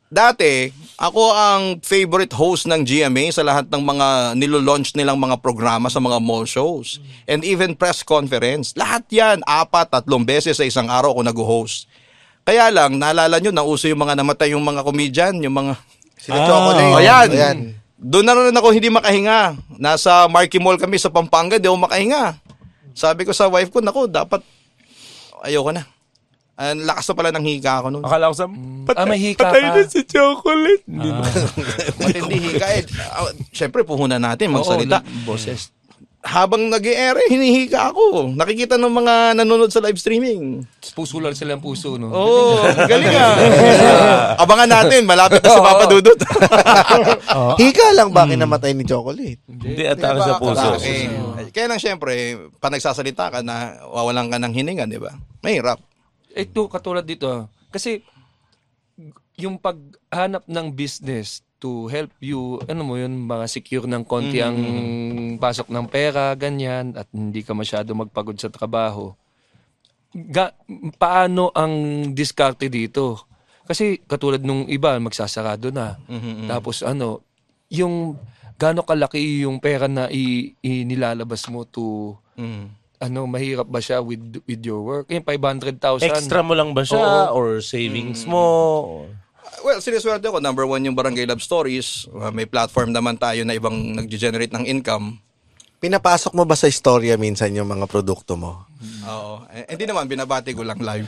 Dati, ako ang favorite host ng GMA sa lahat ng mga nilo-launch nilang mga programa sa mga mall shows. And even press conference. Lahat yan, apat, tatlong beses sa isang araw ako nag-host. Kaya lang, naalala nyo, nauso yung mga namatay yung mga comedian, yung mga... Sila Ah. Chocolate. O yan. Ayan. Doon na rin ako hindi makahinga. Nasa Marquee Mall kami sa Pampanga, di ako makahinga. Sabi ko sa wife ko, nako, dapat ayoko na. Ang lakas na pala ng hika ako noon. Akala ko sa... Ah, may hika patay ka. na si Chocolate. Matindi hika. Eh, ah, Siyempre, puhunan natin magsalita. Oo, boses. Habang nag ere hinihika ako. Nakikita ng mga nanonood sa live streaming. Puso lang sila ang puso, no? Oo, oh, galing ah. Abangan natin, malapit na si Papa Dudut. Hika lang ba kinamatay ni Chocolate? Hindi atake sa puso. Eh, kaya lang siyempre, pag nagsasalita ka na wawalan ka ng hininga, di ba? Mahirap. Ito, katulad dito. ah. Kasi, yung paghanap ng business, to help you, ano mo yun, mga secure ng konti ang pasok ng pera, ganyan, at hindi ka masyado magpagod sa trabaho. Ga, paano ang diskarte dito? Kasi katulad nung iba, magsasarado na. Tapos ano, yung gaano kalaki yung pera na i, inilalabas mo to ano, mahirap ba siya with with your work? Yung 500,000. Extra mo lang ba siya or savings mo? Or- Well, siniswerte ko, number one yung Barangay Love Stories. Uh, may platform naman tayo na ibang nag-generate ng income. Pinapasok mo ba sa istorya minsan yung mga produkto mo? Oo. Eh, hindi naman, binabati ko lang live.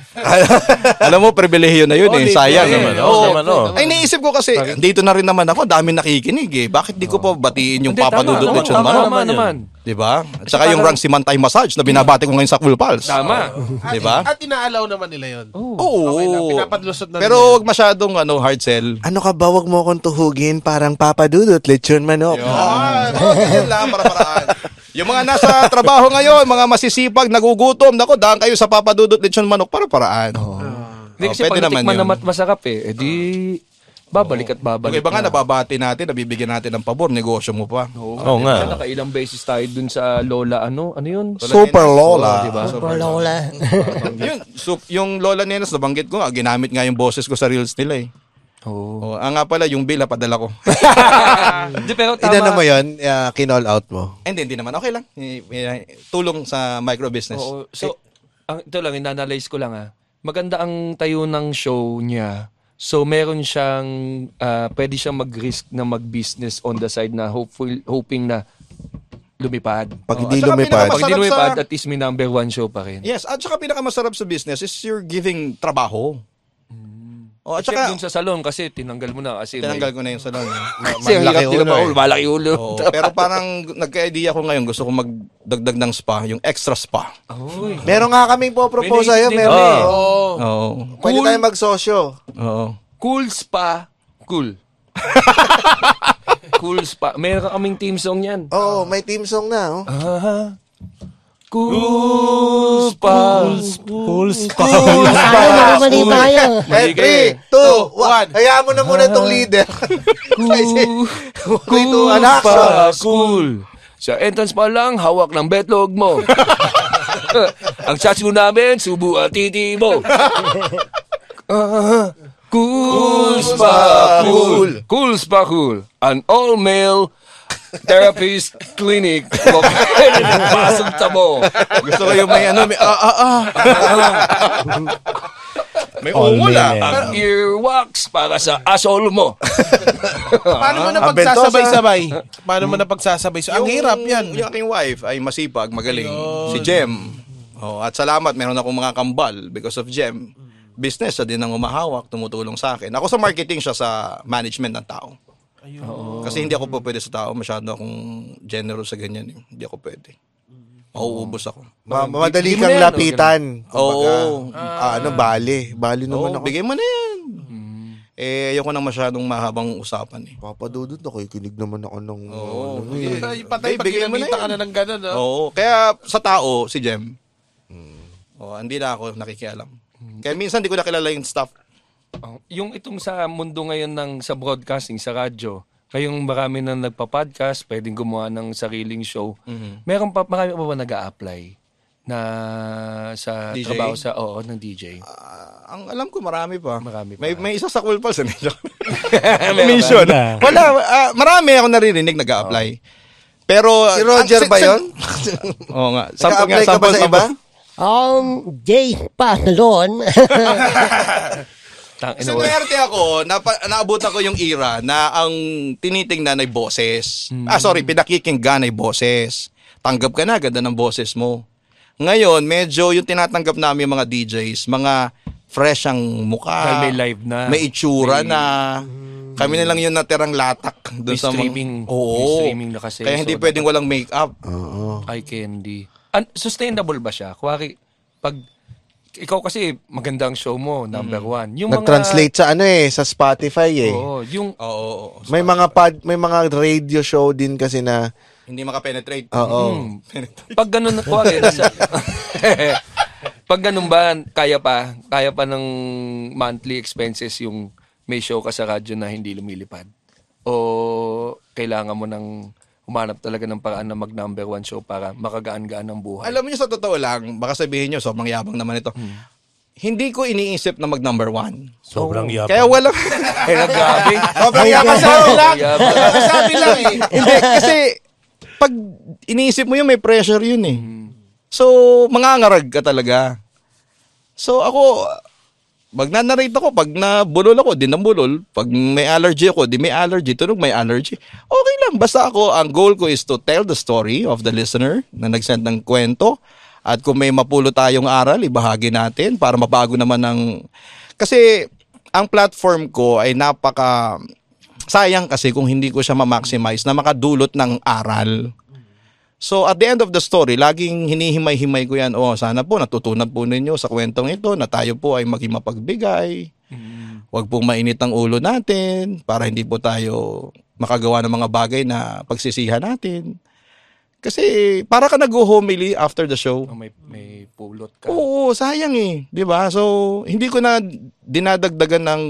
Alam mo, pribilehiyo na yun eh. Sayang naman, eh. oo Oo. naman, oo. Ay, naisip ko kasi, dito na rin naman ako, dami nakikinig eh. Bakit di ko pa batiin yung Hindi, papadudot tama, ni tama, Chon tama, Manok? tama naman. Di ba? At saka yung Rang Simantay Massage na binabati ko ngayon sa Cool Pals. Tama. Di ba? At inaalaw naman nila yun. Oo. Okay lang, pinapadlusot na Pero nila. wag masyadong ano, hard sell. Ano ka ba, wag mo akong tuhugin parang papadudot, lechon manok. Ah, okay, yun lang para paraan. Yung mga nasa trabaho ngayon, mga masisipag, nagugutom, nako, daan kayo sa papadudot lechon manok para paraan. Hindi Oh, kasi pwede pag naman natikman yun. na mat- masarap eh, edi babalik at babalik iba nga, na. nababati natin, nabibigyan natin ng pabor, negosyo mo pa. Oo nga. Nakailang beses tayo dun sa Lola, ano? Ano yun? Super Lola. Di ba? Super Lola. yun, so, yung Lola Nenas, nabanggit ko nga, ginamit nga yung boses ko sa reels nila eh. Oo. Oh, ah, nga pala, yung bill, ah, padala ko. Hindi, pero tama. Inano mo yun, uh, kinall out mo. Hindi, hindi naman. Okay lang. Eh, eh, Tulong sa micro business. Oo. So, ang, ito lang, inanalyze ko lang ah. Maganda ang tayo ng show niya. So, meron siyang, ah, pwede siyang mag-risk na mag-business on the side na hopeful, hoping na lumipad. Pag hindi saka lumipad, Pag di Masarap lumipad, sa- at least may number one show pa rin. Yes, at saka pinakamasarap sa business is you're giving trabaho. Oh, at saka, dun sa salon kasi tinanggal mo na kasi tinanggal ko na yung salon. eh. Kasi ang hirap din naman, malaki ulo. Oo, pero parang nagka-idea ko ngayon, gusto ko magdagdag ng spa, yung extra spa. Oy. Meron nga kaming po propose May sa'yo. naisip din Meron. kami. eh. Oo. Oo. Pwede Cool. tayo magsosyo. Oo. Cool spa, cool. cool spa. Meron ka kaming team song yan. Oo, may team song na. Oh. Ah. Cool spa. Full spa. Tayo, mali tayo. Eh, Mali kayo 3, 2, 1. Hayaan mo na muna itong leader. Cool. 3, 2, 1, action. spa, cool. Sa entrance pa lang, hawak ng betlog mo. Ang chachu namin, subo at titi mo. Ah, cool spa, cool. Cool spa, cool. An all-male therapist clinic located in Pasig mo. Gusto ko yung may ano, may ah, ah, ah. may men, eh. Ang earwax para sa asol mo. Paano mo na Ah, pagsasabay-sabay? Paano mo na pagsasabay? Ang hirap yan. Yung aking wife ay masipag, magaling. Si Jem. Oh, at salamat, meron akong mga kambal because of Jem. Business siya din ang umahawak, tumutulong sa akin. Ako sa marketing siya sa management ng tao. Kasi hindi ako po pwede sa tao, masyado akong generous sa ganyan. eh. Hindi ako pwede. Mauubos ako. Ma- madali Hindi mo kang na yan, lapitan. Kumbaga, Oo. ah, ano, bali. Bali naman Oo, ako. bigay mo na yan. Eh, ayoko nang masyadong mahabang usapan eh. Papadudod ako, ikinig naman ako ng... Oo. ano, eh. Ay, patay, Eh, pag bigyan mo na kinamita ka yan. na ng gano'n, no? Oo. Kaya sa tao, si Jem, oh, hindi na ako nakikialam. Kaya minsan di ko nakilala yung staff. Oh, yung itong sa mundo ngayon ng sa broadcasting, sa radyo, kayong marami na nagpa-podcast, pwedeng gumawa ng sariling show. Meron pa, marami pa ba nag apply na sa DJ? trabaho sa, oo, ng DJ? Ah, ang alam ko marami pa. Marami pa. May, may isa sa Cool Pulse. Meron Mission. ba? Wala. ah, marami ako naririnig nag-a-apply. Pero... Si Roger ang- ba yun? Oo nga. Sample nga, ka ba sample, sa iba? sample. Um, Jay Pasalon. Tang, Kasi ina, nuwerte ako, napa, naabutan ko yung era na ang tinitingnan ay boses. Ah, sorry, pinakikinggan ay boses. Tanggap ka na, ganda ng boses mo. Ngayon, medyo yung tinatanggap namin yung mga DJs, mga fresh ang mukha. May live na. May itsura May- na. Kami na lang yung natirang latak. Doon May sa mga- streaming. Oo. May streaming na kasi. Kaya hindi So, pwedeng walang make-up. Eye candy. An- sustainable ba siya? Kuwari, pag ikaw kasi maganda ang show mo, number one. Yung Nag-translate sa ano eh, sa Spotify eh. Mga, oo, yung Oo. oo, oo. May mga pod, may mga radio show din kasi na Hindi makapenetrate. oo. Hmm. Pag ganun, kuwari, nasa, pag ganun ba, kaya pa, kaya pa ng monthly expenses yung may show ka sa radyo na hindi lumilipad? O kailangan mo ng humanap talaga ng paraan na mag number one show para makagaan-gaan ang buhay? Alam niyo sa totoo lang, baka sabihin niyo, sobrang yabang naman ito. Hindi ko iniisip na mag number one. Sobrang yabang. Kaya walang... Kaya grabe. sobrang yabang sa lang. Sabi lang eh. Hindi, kasi pag iniisip mo yun, may pressure yun eh. So, mangangarag ka talaga. So, ako, pag nanarate ako, pag nabulol ako, di nabulol. Pag may allergy ako, di may allergy. Tunog may allergy. Okay lang. Basta ako, ang goal ko is to tell the story of the listener na nagsend ng kwento. At kung may mapulo tayong aral, ibahagi natin para mabago naman ng... Kasi ang platform ko ay napaka sayang kasi kung hindi ko siya ma-maximize na makadulot ng aral. So at the end of the story, laging hinihimay-himay ko yan, oh sana po natutunan po ninyo sa kwentong ito na tayo po ay maging mapagbigay. Huwag pong mainit ang ulo natin para hindi po tayo makagawa ng mga bagay na pagsisihan natin. Kasi para ka nag-homily after the show. Oh, may, may pulot ka. Oo, sayang eh. 'Di ba? So, hindi ko na dinadagdagan ng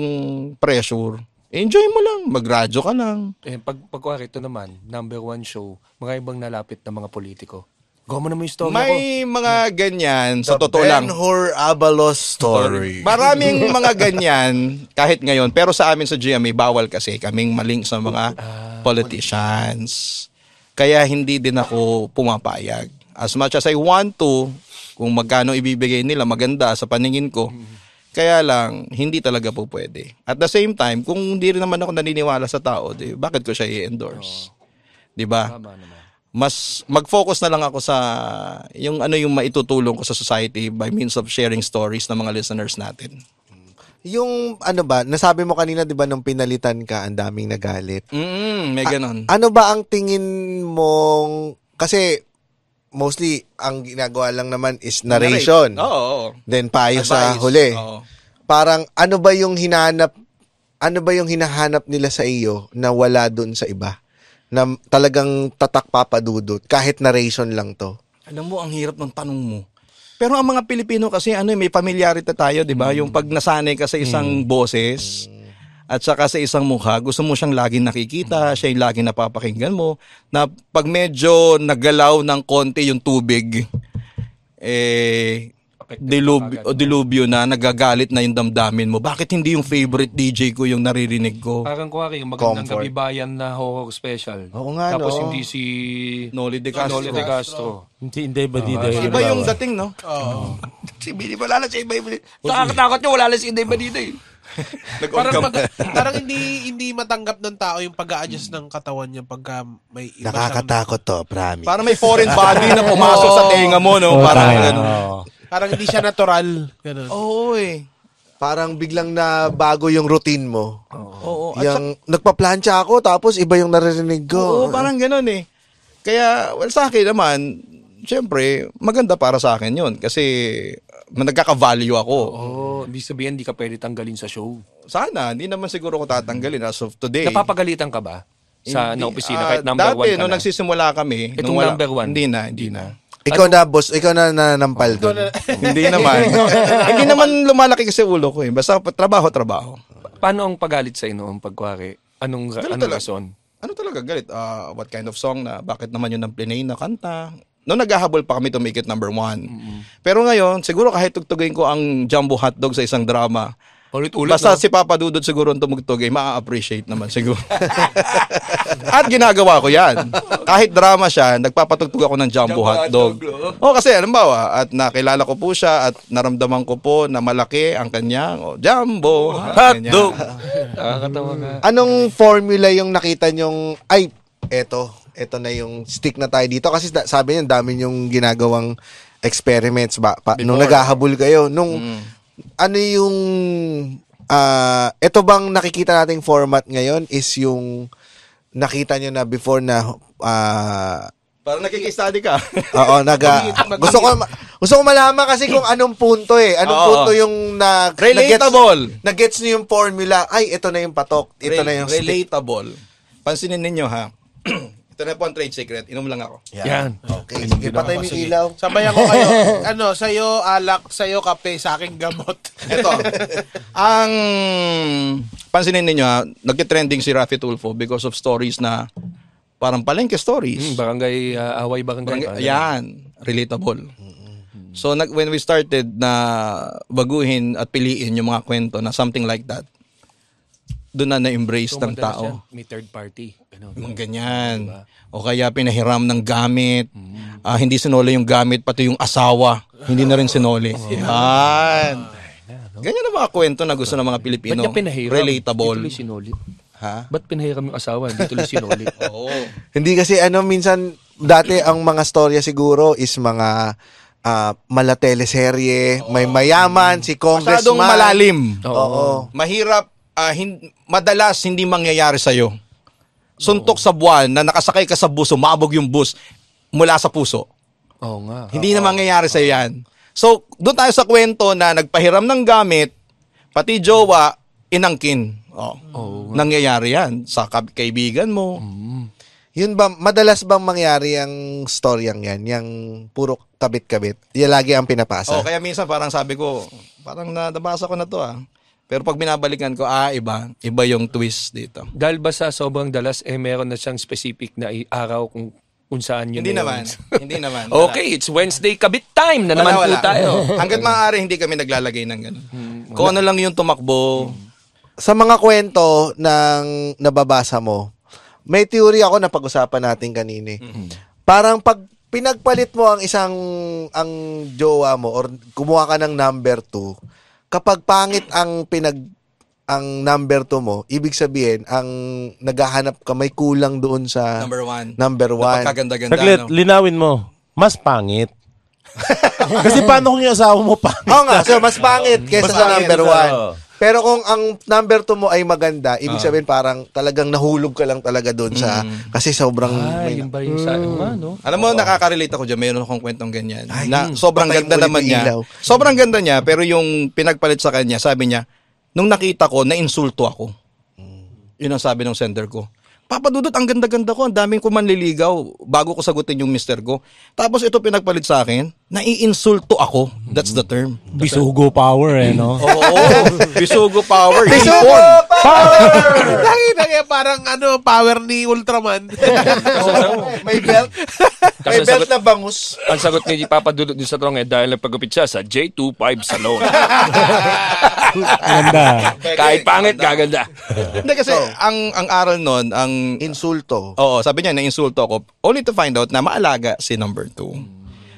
pressure. Enjoy mo lang, magradyo ka lang. Eh, pag, pagkuwari ito naman, number one show, mga ibang nalapit na mga politiko. Gawa mo na mo yung story ko. May mga ganyan, sa totoo lang. Ben Hur Abalos story. Maraming mga ganyan, kahit ngayon. Pero sa amin sa GMA, bawal kasi kaming maling sa mga politicians. Kaya hindi din ako pumapayag. As much as I want to, kung magkano ibibigay nila, maganda sa paningin ko. Kaya lang, hindi talaga po pwede. At the same time, kung hindi rin naman ako naniniwala sa tao, di, bakit ko siya i-endorse? Di ba? Mas mag-focus na lang ako sa yung ano yung maitutulong ko sa society by means of sharing stories ng mga listeners natin. Yung ano ba, nasabi mo kanina 'di ba nung pinalitan ka, ang daming nagalit. Mm, may ganon. Ano ba ang tingin mong kasi mostly ang ginagawa lang naman is narration. Oo. oo. Then payo sa Advice. huli. Oo. Parang ano ba yung hinahanap ano ba yung hinahanap nila sa iyo na wala dun sa iba? Na talagang tatak papadudot kahit narration lang to. Alam mo, ang hirap ng tanong mo. Pero ang mga Pilipino kasi ano, eh, may familiarity tayo, 'di ba? Yung pag nasanay ka sa isang boses at saka sa isang mukha, gusto mo siyang laging nakikita, siya yung laging napapakinggan mo, na pag medyo naggalaw ng konti yung tubig, eh, dilub, o dilubyo na, nagagalit na yung damdamin mo. Bakit hindi yung favorite DJ ko yung naririnig ko? Parang kuwari, yung magandang Comfort. gabi bayan na horror special. Oo nga, Tapos no? hindi si Noli de Castro. Noli de Castro. Hindi, hindi ba dito? Iba yung dating, no? Oo. Si Billy, wala na si Iba Iba. Nakakatakot nyo, wala lang si Inday ba dito eh. Parang, mag- parang hindi hindi matanggap ng tao yung pag-a-adjust ng katawan niya pagka may iba siyang- Nakakatakot to, promise. Para may foreign body na pumasok sa tenga mo, no? Oo, Parang ganun. Oo. Parang hindi siya natural. Ganun. Oo, eh. Parang biglang na bago yung routine mo. Oo. Sa- Yung nagpa-plancha ako tapos iba yung naririnig ko. oo, parang ganun eh. Kaya, well, sa akin naman, syempre, maganda para sa akin yun. Kasi, nagkaka-value ako. Oh, ibig sabihin, hindi ka pwede tanggalin sa show. Sana, hindi naman siguro ko tatanggalin as of today. Napapagalitan ka ba? Sa na Hindi, opisina, ah, kahit number dati, one ka nung na? nagsisimula kami. Itong nung wala- number one? Hindi na, hindi na. ikaw na, boss. Ikaw na nanampal doon. hindi naman. hindi naman lumalaki kasi ulo ko eh. Basta pa- trabaho, trabaho. Paano ang pagalit sa inyo ang pagkuwari? Anong, Ganun anong talaga. rason? Ano talaga galit? Ah, what kind of song na? Bakit naman yun ang plinay na kanta? Noong naghahabol pa kami to make it number one. Pero ngayon, siguro kahit tugtugin ko ang jumbo hotdog sa isang drama, Ulit-ulit, basta no? si Papa Dudut siguro ang tumugtog, eh, maa-appreciate naman siguro. At ginagawa ko yan. Kahit drama siya, nagpapatugtog ako ng jumbo, hotdog. oh. kasi halimbawa, at nakilala ko po siya at naramdaman ko po na malaki ang kanyang oh, jumbo hotdog. Nakakatawa ka. Anong formula yung nakita nyong, ay, eto, eto na yung stick na tayo dito. Kasi sabi niya, dami yung ginagawang experiments ba, pa, nung naghahabol kayo. Nung, ano yung, ah, eto bang nakikita nating format ngayon is yung nakita nyo na before na, ah, Parang nakikistady ka. Oo, naga gusto ko gusto ko malaman kasi kung anong punto eh. Anong Oo. punto yung na Relatable. Na gets niyo yung formula. Ay, ito na yung patok. Ito na yung stick. relatable. Pansinin ninyo ha. Ito na po ang trade secret. Inom lang ako. Yan. Okay, sige, patay mo yung ilaw. Sabayan ko kayo. ano, sa'yo alak, sa'yo kape, sa akin gamot. Ito. ang pansinin ninyo ha, nagtitrending si Rafi Tulfo because of stories na parang palengke stories. Hmm, barangay, ah, away barangay. Barangay- parang yan, relatable. So nag, when we started na baguhin at piliin yung mga kwento na something like that, doon na na-embrace So, ng tao. yan, May third party. Ganun. Mga ganyan. O kaya pinahiram ng gamit. Ah, hindi sinole yung gamit, pati yung asawa. Hindi na rin sinole. Yan. Ganyan ang mga kwento na gusto ng mga Ba't Pilipino. niya pinahiram? Relatable. Hindi sinulit. Ha? Ba't pinahiram yung asawa? Hindi tuloy sinulit. Oo. Hindi kasi ano, minsan, dati ang mga storya siguro is mga ah, mala teleserye, may mayaman, si congressman. Masyadong malalim. Oo. Mahirap, ah, hin- madalas hindi mangyayari sa'yo. Suntok sa buwan na nakasakay ka sa bus, umabog yung bus mula sa puso. Oo nga. Hindi na mangyayari sa yan. So, doon tayo sa kwento na nagpahiram ng gamit, pati jowa, inangkin. Oh. Nangyayari yan sa kab- kaibigan mo. Yun ba, madalas bang mangyari ang storyang yan? Yung puro kabit-kabit? Yan lagi ang pinapasa. Oh, kaya minsan parang sabi ko, parang na- nabasa ko na to ah. Pero pag binabalikan ko, ah, iba. Iba yung twist dito. Dahil ba sa sobrang dalas, eh meron na siyang specific na araw kung kung saan yun Hindi na naman. Hindi naman. Okay, it's Wednesday kabit time na Wala, naman po wala. tayo. Hanggat maaari, hindi kami naglalagay ng ganun. Kung ano lang yung tumakbo, Sa mga kwento ng nababasa mo, may theory ako na pag-usapan natin kanini. Parang pag pinagpalit mo ang isang ang jowa mo or kumuha ka ng number 2, kapag pangit ang pinag ang number 2 mo, ibig sabihin ang naghahanap ka may kulang doon sa number one. number 1. Napagkaganda-ganda. Saglit, no? linawin mo. Mas pangit. Kasi paano kung yung asawa mo pangit? Oo nga, so mas pangit kaysa Mas sa pangit, number isa, 1. Pero kung ang number 2 mo ay maganda, ibig sabihin parang talagang nahulog ka lang talaga doon sa kasi sobrang Ah, may- yun ba yung sa nga, no? Alam mo, nakaka-relate ako dyan. Mayroon akong kwentong ganyan. Ay, na hmm. sobrang ganda ulit naman niya. ilaw. Sobrang ganda niya, pero yung pinagpalit sa kanya, sabi niya, nung nakita ko, na-insulto ako. Yun ang sabi ng sender ko. Papa Dudut, ang ganda-ganda ko. Ang daming ko manliligaw bago ko sagutin yung mister ko. Tapos ito pinagpalit sa akin, nai-insulto ako. That's the term. Bisugo power eh, no? Oo, bisugo power. Bisugo hipon. Lagi na kaya parang ano, power ni Ultraman. may belt. may Kasi belt sagot- na bangus. Ang sagot ni Papa Dudut din sa tanong eh, dahil nagpagupit siya sa J25 Salon. Ganda. Kahit pangit, gaganda. Hindi kasi ang ang aral nun, ang Insulto. Oo, sabi niya, na-insulto ako. Only to find out na maalaga si number two.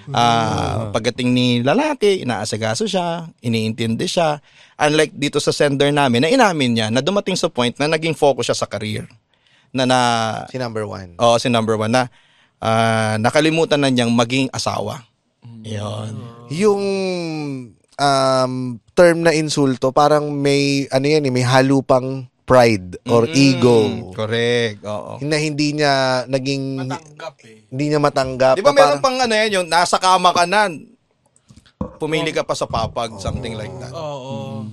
Ah, pagdating ni lalaki, inaasagaso siya, iniintindi siya. Unlike dito sa sender namin, na inamin niya na dumating sa point na naging focus siya sa career. Na na, Si number 1. oo, si number one na ah, nakalimutan na niyang maging asawa. Yun. Yung um, term na insulto, parang may, ano yan, eh, may halupang pride or ego. Correct, oo. Na hindi niya naging, Tanggap eh. hindi niya matanggap. Di ba meron parang- pang ano yan, yung nasa kama ka na, pumili ka pa sa papag, something like that. Oo.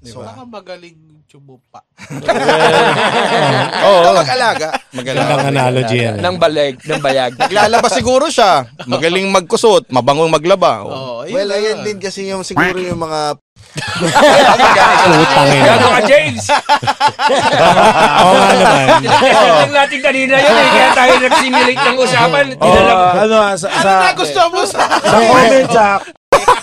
Di So, ba? baka magaling tsumupa. Oo, mag-alaga. Mag-alaga. Gandang analogy yan. Ng baleg, ng bayag. Naglalaba siguro siya. Magaling magkusot, mabangong maglaba. Oo, Well, ayan din kasi yung siguro yung mga Putang ina. Gago ka, James! Oo nga naman. Tinatawag natin kanina yun eh, kaya tayo nag-simulate ng usapan. Oh, ano, sa, Ano sa, na gusto mo sa... sa comment sa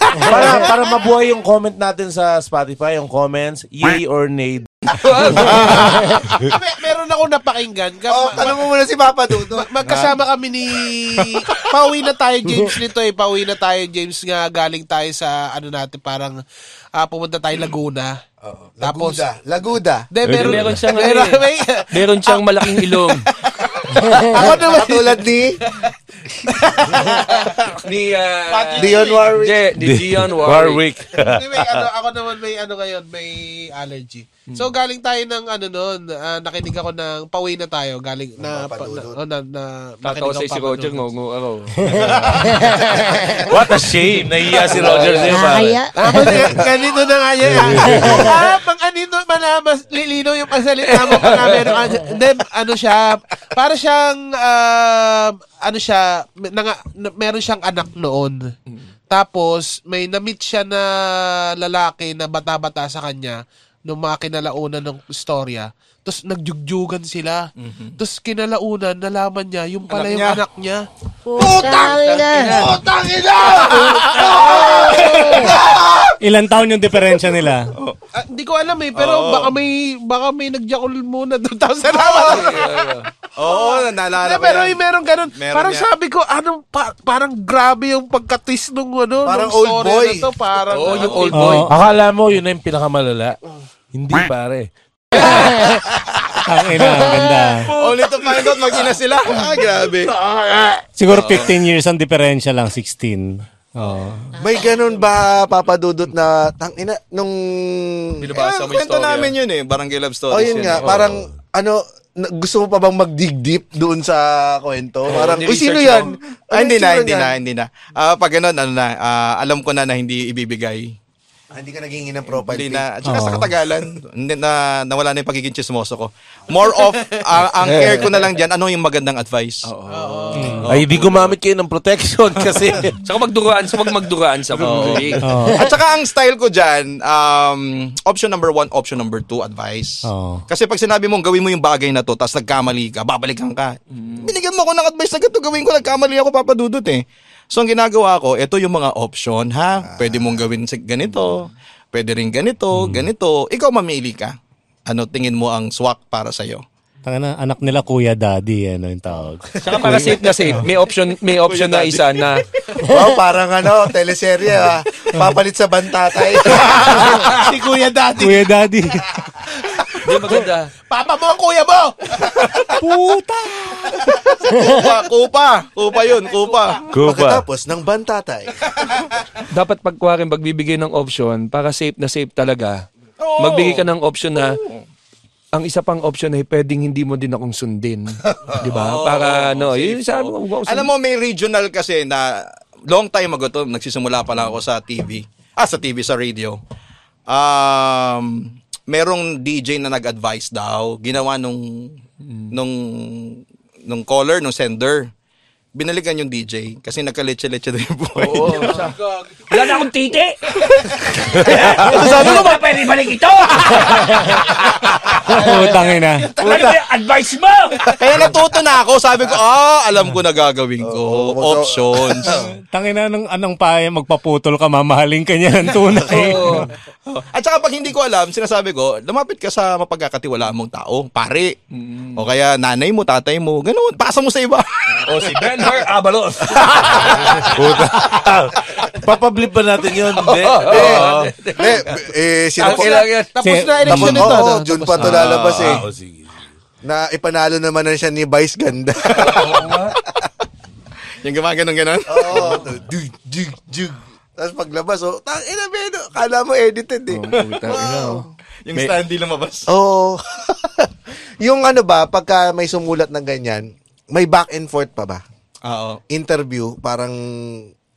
para para mabuhay yung comment natin sa Spotify, yung comments, yay or nay. May- meron ako napakinggan. Ka- Oh, ma- tanong mo muna si Papa Dudo. ma- magkasama kami ni... Pauwi na tayo, James, nito eh. Pauwi na tayo, James, nga galing tayo sa, ano natin, parang ah, pumunta tayo Laguna. Tapos, Laguda. Laguda. de, meron, Meron siyang ano meron, eh. may, Meron siyang malaking ilong. ako naman, Katulad ni Ni, uh, Dion Warwick. Je, ni Dion Warwick. Warwick. Hindi, may ano, ako naman may ano ngayon, may allergy. So galing tayo ng ano noon, ah, nakinig ako ng pauwi na tayo, galing na pa, na, oh, na, na Tatawa nakinig sa si Roger, ngungu ako. What a shame. Nahiya si Roger pare. Nakakaya. Ah, ganito na nga yan. ah, pang anino man na mas lilino yung pasalita mo pag meron ano, then ano siya, para siyang um, ano siya, may- nanga, na- meron siyang anak noon. Tapos may na-meet siya na lalaki na bata-bata sa kanya. Ng mga kinalaunan ng istorya. Tapos nagjugjugan sila. Tapos kinalaunan, nalaman niya, yung pala Anak yung niya. anak niya. Putang ina. Putang ina! Ilan taon yung diferensya nila? Ah, Hindi ko alam eh, pero baka may baka may nagjakol muna doon. Tapos nalaman. Oo, naalala ko pero yan. yung meron ganun. Meron parang yan. sabi ko, anong, pa- parang grabe yung pagka-twist nung ano, Parang nung old story boy. na to. Parang, Oo, yung ano, old boy. Oo. Akala mo yun na yung pinakamalala. Hindi pare. Ang ina, ang ganda. Only to find out mag-ina sila. Ah, grabe. Siguro 15 years ang diferensya lang, 16. Oo. May ganun ba, Papa Dudut, na, tang ina, nung... Binabasa mo yung kwento story. namin yun eh. Barangay Love Stories. Oh, yun nga, eh. parang, ano, na- gusto mo pa bang mag-dig deep doon sa kwento? parang, uy, ni-research sino mo? yan? Ah, Ano hindi yung na, hindi na, hindi na. Ah, pag ganun, ano na, ah, alam ko na na hindi ibibigay. Ah, hindi ka naging ng profile Hindi pic. na, at saka sa Oo. katagalan, hindi na, nawala na yung pagiging chismoso ko. More of, ah, ang care ko na lang dyan, ano yung magandang advice. Ay, di gumamit kayo ng protection kasi Saka magduraan, sa wag magduraan sa public. Oo. At saka ang style ko dyan, um, option number one, option number two, advice. Oo. Kasi pag sinabi mong gawin mo yung bagay na to, tapos nagkamali ka, babalikan ka. Binigyan mo ako ng advice na ganito, gawin ko, nagkamali ako, papadudot eh. So ang ginagawa ko, ito yung mga option ha. Pwede mong gawin sa ganito, pwede rin ganito, ganito. Ikaw mamili ka. Ano tingin mo ang swak para sa'yo? Tanga na, anak nila Kuya Daddy, ano yung tawag. Saka para safe na safe, may option may option na isa na Wow, parang ano, teleserye ah. Papalit sa bantatay. si Kuya Daddy. Kuya Daddy. Hindi maganda. Papa mo ang kuya mo! Puta! Kupa, kupa. Kupa yun, kupa. Pagkatapos ng bantatay. Dapat pagkuharin pagbibigay ng option para safe na safe talaga. Magbigay ka ng option na ang isa pang option ay pwedeng hindi mo din akong sundin. 'Di ba? Para no, yun sabi mo, huwag akong Alam mo, may regional kasi na long time ago to, nagsisimula pa lang ako sa TV. Ah, sa TV, sa radio. Um, merong DJ na nag-advise daw, ginawa nung, nung, nung caller, nung sender. Binalikan yung DJ kasi nagkaletse-letse din yung buhay. niya. Wala na akong titi. Sabi mo ba pwede balik ito? Putang ina. Ano ba yung advice mo? Kaya natuto na ako. Sabi ko, ah, alam ko na gagawin ko. Options. Tangina ng anong paya, magpaputol ka, mamahalin ka niya ng tunay. At saka pag hindi ko alam, sinasabi ko, lumapit ka sa mapagkakatiwalaan mong tao, pare. O kaya nanay mo, tatay mo, ganun. Pasa mo sa iba. O si Benhar Abalos. papablip ba natin yun? Hindi. Eh, eh, sino po? Okay lang yan. Tapos Si- na Tapos, election ito. oo, ano? June pa to lalabas eh. Ah, oh, sige. Na ipanalo naman na siya ni Vice Ganda. yung gumaganon ganon. Oo. Dug, dug, dug. Tapos paglabas, oh, tang ina beno. Kala mo edited eh. Wow. Yung standy lumabas. Oo. yung ano ba, pagka may sumulat ng ganyan, may back and forth pa ba? Oo. Interview, parang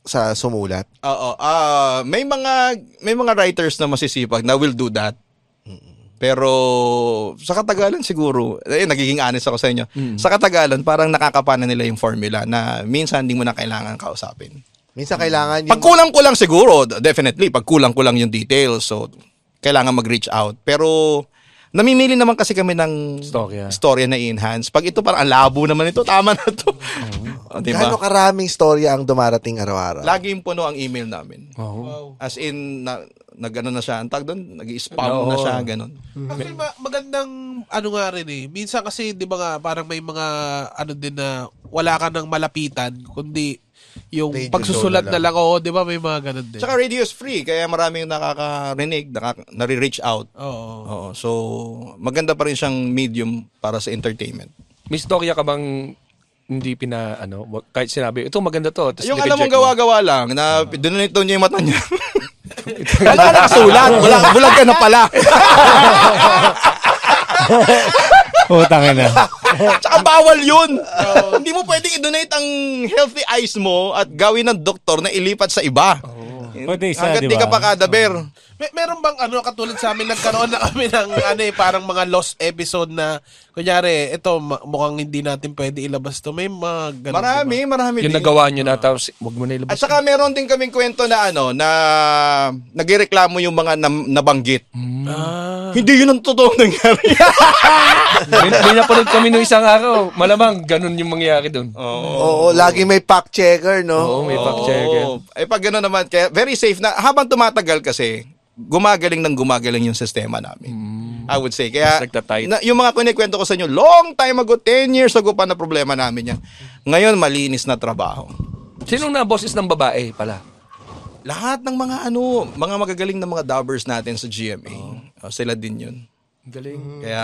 sa sumulat. Oo. Ah, may mga may mga writers na masisipag na will do that. Pero sa katagalan siguro, eh, nagiging honest ako sa inyo. Sa katagalan, parang nakakapana nila yung formula na minsan hindi mo na kailangan kausapin. Minsan kailangan yung... Pag kulang-kulang siguro, definitely, pag kulang-kulang yung details, so kailangan mag-reach out. Pero namimili naman kasi kami ng Storya. storya na i-enhance. Pag ito parang ang labo naman ito, tama na to. O, diba? Gaano karaming storya ang dumarating araw-araw? Lagi yung puno ang email namin. As in, na, nag-ano na siya, ang tag doon, nag-spam na siya, ganun. Actually, ma- magandang ano nga rin eh. Minsan kasi, di ba nga, parang may mga ano din na wala ka nang malapitan, kundi yung Radio pagsusulat na na lang. Oo, di ba may mga ganun din. Tsaka radio is free, kaya maraming nakakarinig, nakaka, nare-reach out. Oo. Oo, so, maganda pa rin siyang medium para sa entertainment. May storya ka bang hindi pina ano, kahit sinabi, ito maganda to. tapos yung alam mong mo. gawa-gawa lang, na dinunito niya yung mata niya. Wala ka nakasulat, wala, bulag ka na pala. Putang ina. Tsaka bawal yun. Hindi mo pwedeng i-donate ang healthy eyes mo at gawin ng doktor na ilipat sa iba. Pwede isa, Hanggat di di ka pa kadaber. May, meron bang ano katulad sa amin nagkaroon na kami ng ano eh, parang mga lost episode na kunyari ito ma- mukhang hindi natin pwede ilabas to may mga ganun, Marami, marami Yung din. nagawa nyo na tapos wag mo na ilabas. At saka meron din kaming kwento na ano, na nagreklamo yung mga nam- nabanggit. Hindi yun ang totoong nangyari. may, may napanood kami nung isang araw. Malamang ganun yung mangyayari doon. Oo, lagi may fact checker, no? Oo, may fact checker. Oo. Eh pag gano'n naman, kaya very safe na. Habang tumatagal kasi, gumagaling ng gumagaling yung sistema namin. I would say. Kaya, na, yung mga kunikwento ko sa inyo, long time ago, 10 years ago pa na problema namin yan. Ngayon, malinis na trabaho. Sinong na bosses ng babae pala? Lahat ng mga ano, mga magagaling na mga dubbers natin sa GMA, oh, sila din yun. Galing. Kaya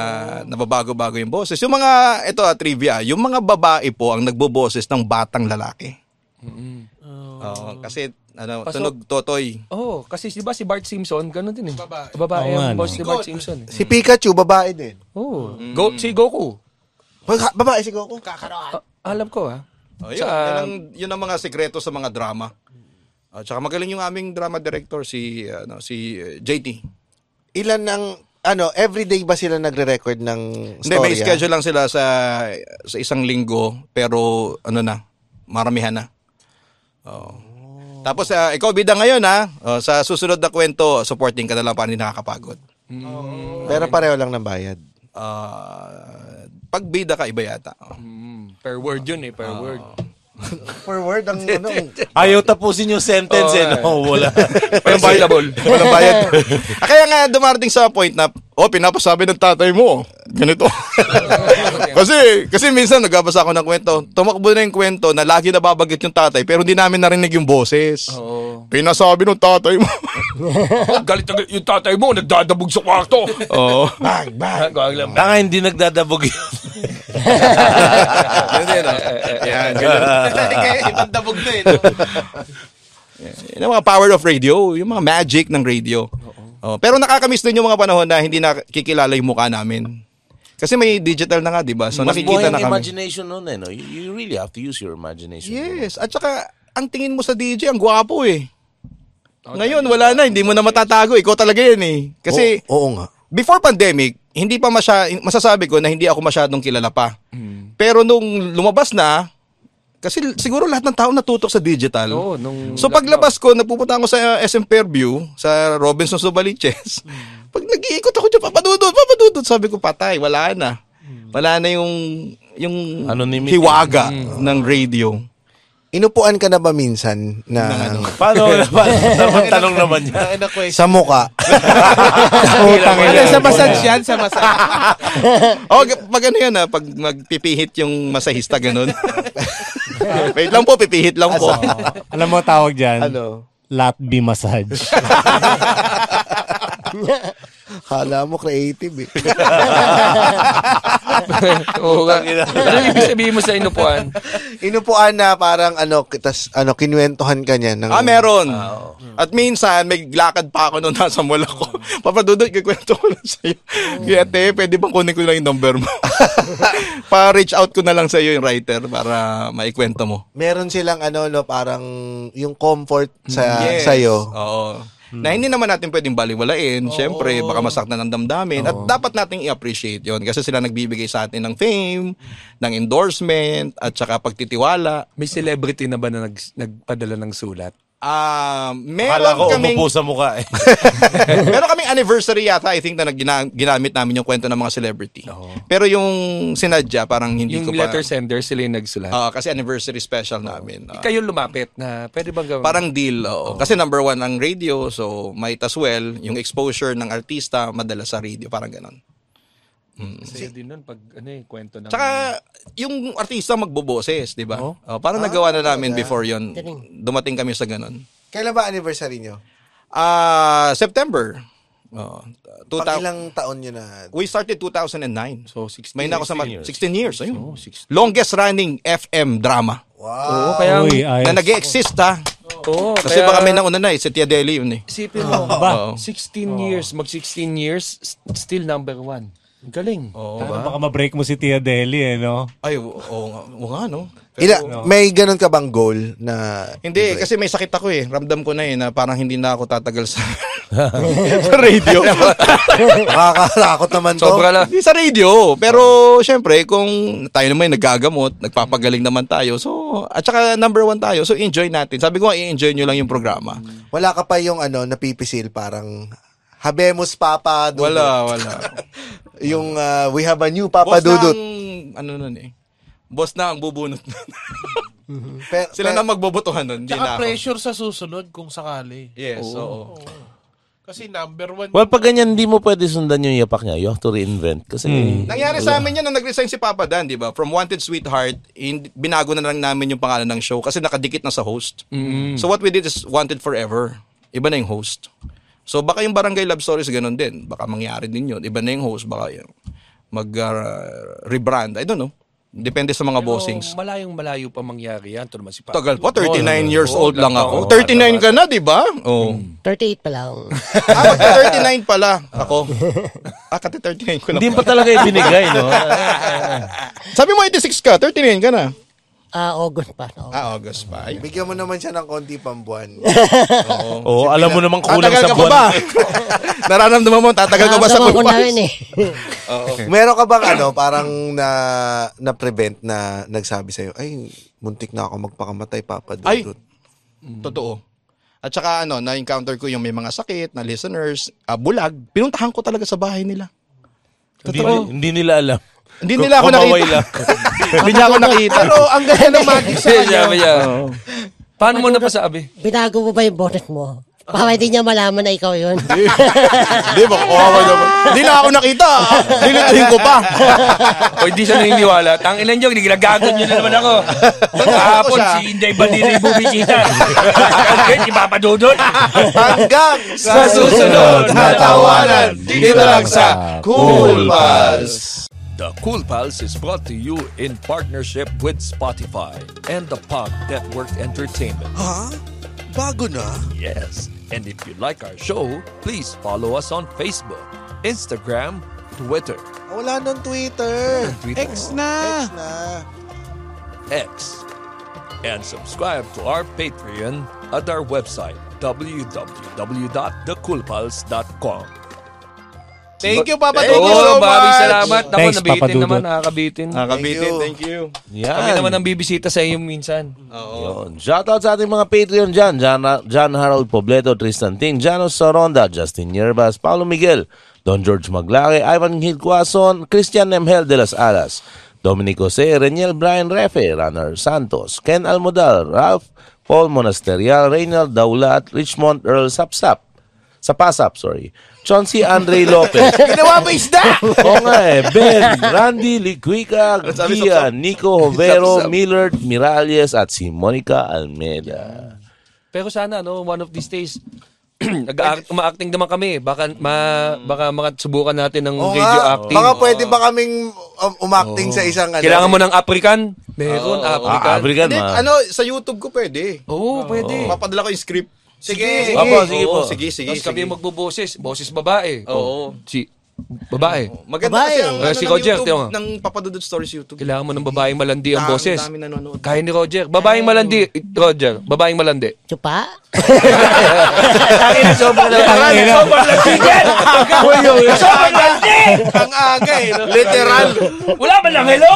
nababago-bago yung boses. Yung mga, ito ah, trivia, yung mga babae po ang nagboboses ng batang lalaki. Oo, kasi ano, Pasok. tunog totoy. Oh, kasi di ba si Bart Simpson, ganun din eh. Babae. Babae Oo nga, ang no. boss ni Bart Simpson. Eh. Si Pikachu, babae din. Oo. Go, si Goku. Pag- Babae si Goku. Ah, alam ko ah. Oh, yun, Sa- yun, ang, yun ang mga sekreto sa mga drama. At saka magaling yung aming drama director si ano si uh, JT. Ilan ng, ano, everyday ba sila nagre-record ng Hindi, storya? may schedule lang sila sa sa isang linggo pero ano na, maramihan na. Oh. Tapos uh, ikaw bida ngayon ha, Oh, sa susunod na kwento, supporting ka na lang para hindi nakakapagod. Pero pareho lang ng bayad. Ah, pag bida ka iba yata. Oh. Mm, per word yun eh, per word. Forward ang, ano, Ayaw tapusin yung sentence eh. No? Wala. Walang bayadable. Walang bayad. Ah, Kaya nga dumarating sa point na, oh, pinapasabi ng tatay mo. Ganito. kasi, kasi minsan nagabasa ako ng kwento. Tumakbo na yung kwento na lagi nababagit yung tatay pero hindi namin narinig yung boses. Oo. Pinasabi ng tatay mo. Oh, galit na galit yung tatay mo, nagdadabog sa kwarto. Oo. bang, bang. Tanga hindi nagdadabog yun. Hindi, no? Yan, ganyan. Kaya ibang dabog na eh. No? Ang mga power of radio, yung mga magic ng radio. Oh, pero nakakamiss din yung mga panahon na hindi nakikilala yung mukha namin. Kasi may digital na nga, di ba? So Mas buhay nakikita na ang kami. imagination nun eh. No? You, you really have to use your imagination. Yes. At saka, ang tingin mo sa DJ, ang gwapo eh. Ngayon, wala na. Hindi mo na matatago. Ikaw talaga yan eh. Kasi, Oo, oo nga. before pandemic, hindi pa masya, masasabi ko na hindi ako masyadong kilala pa. Pero nung lumabas na, kasi siguro lahat ng tao natutok sa digital. Oo, nung so paglabas ko, nagpupunta ako sa SM Fairview, sa Robinson Subaliches. Pag nag-iikot ako dyan, papadudod, papadudod. Sabi ko, patay, wala na. Wala na yung, yung Anonymity. hiwaga ng radio. Inupuan ka na ba minsan na Paano? Paano? Tamang tanong naman yan. Ang question. sa muka? Wala, sa massage yan, sa massage. oh, g- pag ano yan, ah, pag magpipihit yung masahista, ganun. Wait lang po, pipihit lang po. Alam mo tawag dyan? ano? Lat B massage. Kala mo creative eh. Oo nga. Ano ibig sabihin mo sa inupuan? Inupuan na parang ano, tas, ano, kinwentuhan ka niya. Ng, Ah, meron. At minsan, may lakad pa ako nung nasa mall ako. Papadudod, kikwento ko lang sa'yo. Kaya, te, pwede bang kunin ko lang yung number mo? Pa-reach out ko na lang sa'yo yung writer para maikwento mo. Meron silang ano, no, parang yung comfort sa Yes. sa'yo. Oo. Na hindi naman natin pwedeng baliwalain. Siyempre, baka masaktan ng damdamin. At dapat nating i-appreciate yon Kasi sila nagbibigay sa atin ng fame, ng endorsement, at saka pagtitiwala. May celebrity na ba na nag, nagpadala ng sulat? Ah, Akala meron ko kaming umupo sa mukha eh. meron kaming anniversary yata I think na ginamit namin yung kwento ng mga celebrity. Pero yung sinadya parang hindi Yung ko pa letter sender, sila yung nagsulat. Ah, kasi anniversary special namin. Ah, Kayo lumapit na pwede bang gawin? parang deal. oo. Kasi number one ang radio, so might as well yung exposure ng artista madala sa radio, parang ganon. Sa'yo din nun pag ano eh, kwento ng... Tsaka, yung artista magboboses, di ba? Oh, parang nagawa na namin before yon Dumating kami sa ganon. Kailan ba anniversary nyo? Ah, September. Oh, Pag 2000 ilang taon nyo na? We started 2009. So, 16 May na ako sa ma- 16 16 years. Ayun. Oh, 16. Longest running FM drama. Oo, kaya... Uy, ayos. Na nag-exist ha. Oo, Kasi kaya- baka may nauna na eh. Si Tia Deli yun eh. Isipin mo, Oo. 16 years, mag-16 years, s- still number one. Ang Galing. Oo Baka ma-break mo si Tia Deli eh, no? Ay, oo oo nga, oo nga, no? Ila, may ganun ka bang goal na... Hindi, kasi may sakit ako eh. Ramdam ko na eh, na parang hindi na ako tatagal sa, sa radio. Nakakatakot naman to. Sobra lang. Hindi sa radio. Pero, syempre, kung tayo naman yung nagagamot, nagpapagaling naman tayo. So, at saka number one tayo. So, enjoy natin. Sabi ko, i-enjoy nyo lang yung programa. Wala ka pa yung ano, napipisil, parang... Habemos Papa Dudut. Wala, wala. Yung uh, we have a new Papa Boss na Dudut. ang, ano nun eh. Boss na ang bubunot nun. Pe- Sila na magbobotohan nun. Hindi Tsaka na ako. pressure sa susunod kung sakali. Yes, oo. Kasi number one. Well, pag ganyan, hindi mo pwede sundan yung yapak niya. You have to reinvent. Kasi, Nangyari sa amin yan nung nag-resign si Papa Dan, di ba? From Wanted Sweetheart, in, binago na lang namin yung pangalan ng show kasi nakadikit na sa host. So what we did is Wanted Forever. Iba na yung host. So baka yung Barangay Love Stories ganun din. Baka mangyari din yun. Iba na yung host. Baka yung mag-rebrand. I don't know. Depende sa mga bossings. Malayong malayo pa mangyari yan. Ito naman si Papa. Tagal pa, 39 years Oo, old lang lang ako. ako. 39 ka na, di ba? Oh. 38 pa lang. ah, magka 39 pala ako. Ah, kati 39 ko na. hindi pa talaga ibinigay, no? Sabi mo 86 ka, 39 ka na. Ah, August pa. August. Ah, August pa. Ay, Bigyan mo naman siya ng konti pambuan. Oo, alam mo naman kulang Tatagal sa ka pa buwan. ba? Nararamdaman mo, tatagal ka ba sa Nakasawa ko na rin eh. Meron ka bang ano, parang na na-prevent na nagsabi sa'yo, ay, muntik na ako magpakamatay, Papa Ay. Dudut. Totoo. At saka ano, na-encounter ko yung may mga sakit na listeners, ah, bulag, pinuntahan ko talaga sa bahay nila. Hindi, hindi nila alam. Hindi nila ako Kumaway nakita. lang. Hindi niya ako nakita. Pero ang ganda ng magic sa Sabi kanya. niya. Paano mo napasabi? Binago mo ba yung boses mo? Baka hindi niya malaman na ikaw yun. Hindi ba? Kawawa naman. Hindi na ako nakita. Dilituhin ko pa. o hindi siya naniniwala. Tanginan nyo, ginagagon nyo na naman ako. Kahapon, si Inday Bandila yung bumikita. Okay, si Papa Dudut. Hanggang Sa susunod na tawanan, dito lang sa Cool Pals. The Cool Pals is brought to you in partnership with Spotify and the Pop Network Entertainment. Ha? Bago na? Yes. And if you like our show, please follow us on Facebook, Instagram, Twitter, Wala nang Twitter. Twitter X na. X na. X, and subscribe to our Patreon at our website www.thecoolpals.com. Thank you, Papa Thank you so maraming much. salamat. Ako, Thanks, Papa nabitin Dudut. naman, nakakabitin. Nakabitin, Thank thank you. Yan. Kami naman ang bibisita sa iyo minsan. Yun. Shoutout sa ating mga Patreon dyan. John, John Harold Pobleto, Tristan Ting, Janos Soronda, Justin Yerbas, Paulo Miguel, Don George Maglake, Ivan Hilquason, Christian Nemhel de las Alas, Dominic Jose, Reniel Brian Refe, Runner Santos, Ken Almodal, Ralph, Paul Monasterial, Reynald Daulat, Richmond Earl Sapsap, Sapasap, sorry. Chauncey Andre Lopez. Ginawa mo isda! Oo nga eh. Ben, Randy Liquica, Gian, Nico Hovero. Millard Miralles, at si Monica Almeida. Pero sana, no, one of these days, uma-acting naman kami. Baka, ma, baka makasubukan natin ng Oo radio nga. acting. Baka pwede ba kaming um, umacting sa isang ano? Kailangan mo ng African? Meron, African. Ah, African, Hindi, ma. ano, sa YouTube ko pwede. Oo, pwede. Papadala ko yung script. Sige. Opo, sige Oo, po. Sige, sige, Tapos kami sige. magboboses. Boses babae. Oo. Si babae. Maganda kasi ang Eh, ano si ng Roger, YouTube, tiyo nga. ng Papadudod Stories YouTube. Kailangan mo ng babaeng malandi ang Dami- boses. Dami nanonood. Kaya ni Roger. Babaeng malandi, Roger. Babaeng malandi. Chupa? Tangin na sobrang lang. Sobrang landi yan. Sobrang landi. Ang aga eh. no? Literal. Wala ba lang hello?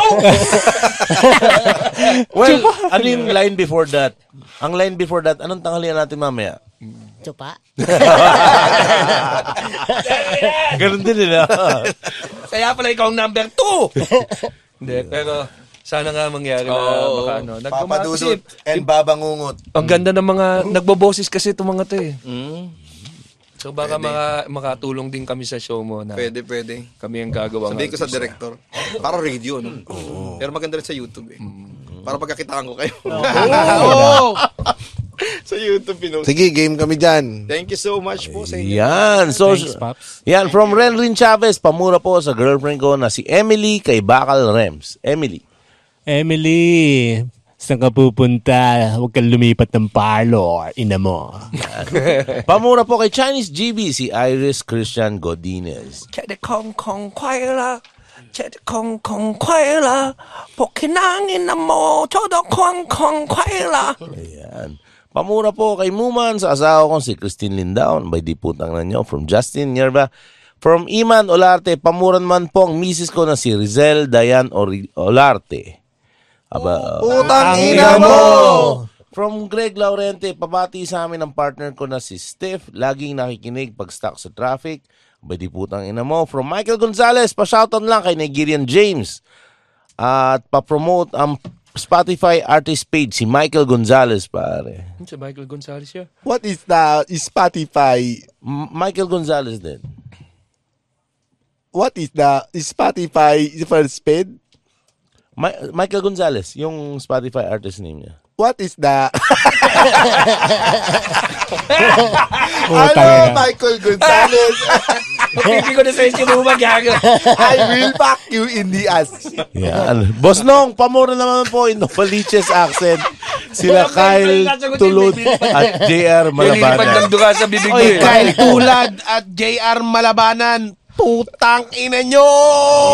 Well, ano yung line before that? Ang line before that, anong tanghalian natin mamaya? Chupa? Ganun din nila. Kaya pala ikaw ang number two. Hindi, pero sana nga mangyari na Oo. baka ano. Papa Nagmama- Dudut kasi and Babangungot. Ang ganda ng mga nagboboses kasi itong mga to eh. Mm, So baka maka, makatulong din kami sa show mo na pwede, pwede. kami ang gagawa. Sabihin ko sa director. Para radio, no? Pero maganda rin sa YouTube eh. Para pagkakitaan ko kayo. Oo. sa YouTube, pinost. Sige, game kami dyan. Thank you so much po sa inyo. Yan. So, Thanks, Paps. yan. From Renrin Chavez, pamura po sa girlfriend ko na si Emily kay Bakal Rems. Emily. Emily, saan ka pupunta? Huwag kang lumipat ng parlor, ina mo. Pamura po kay Chinese GB si Iris Christian Godinez. Kaya Kong Kong Kwaila. 这空空快乐，Pokinangin na mo, todo kong kong 快乐。 Ayan. Pamura po kay Muman sa asawa kong si Christine Lindaon. May diputang na nyo. From Justin Yerba. From Iman Olarte, pamuran man po ang misis ko na si Rizel Dayan Olarte. Aba, Putang ang ina mo! From Greg Laurente, pabati sa amin ang partner ko na si Steph. Laging nakikinig pag stuck sa traffic. Abay di putang ina mo. From Michael Gonzalez, pa-shoutout lang kay Nigerian James. At pa-promote ang Spotify artist page si Michael Gonzalez, pare. Si Michael Gonzalez siya. What is the Spotify? M- Michael Gonzalez din. What is the Spotify first speed? Mi- Michael Gonzalez, yung Spotify artist name niya. What is the... Ano. Michael Gonzalez? Hindi ko na sa si Buma gaga. I will back you in the ass. Yan. Boss Nong, pamura naman po in Novaliches accent. Sila Kyle Tulod at JR Nililipad ng Malabanan. duga sa bibig eh. Kyle Tulad at JR Malabanan. Putang ina nyo!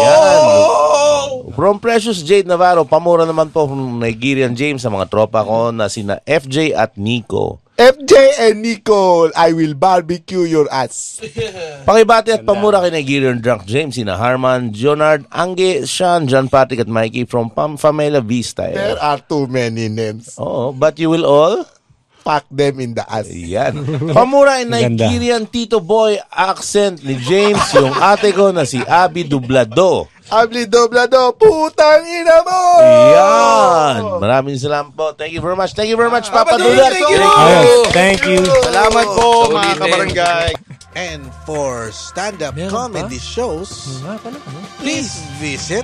Yan. From Precious Jade Navarro, pamura naman po from Nigerian James sa mga tropa ko na sina FJ at Nico. FJ and Nicole, I will barbecue your ass. Pakibati at pamura kay Nigerian Drunk James, sina Harman, Jonard, Angge, Sean, John Patrick at Mikey from Pam Famela Vista. There are too many names. Oo, but you will all? Fuck them in the ass. Yan. Pamura in. Nigerian Tito Boy accent ni James, yung ate ko na si Abby Dublado. Abli doblado, putang ina mo! Yan. Maraming salamat po. Thank you very much. Thank you very much, Papa Dulat. Thank you. Ayun, thank you. Salamat po, Sa mga ulitin. kabarangay. And for stand-up Meron comedy shows, Nga pala, ano? please visit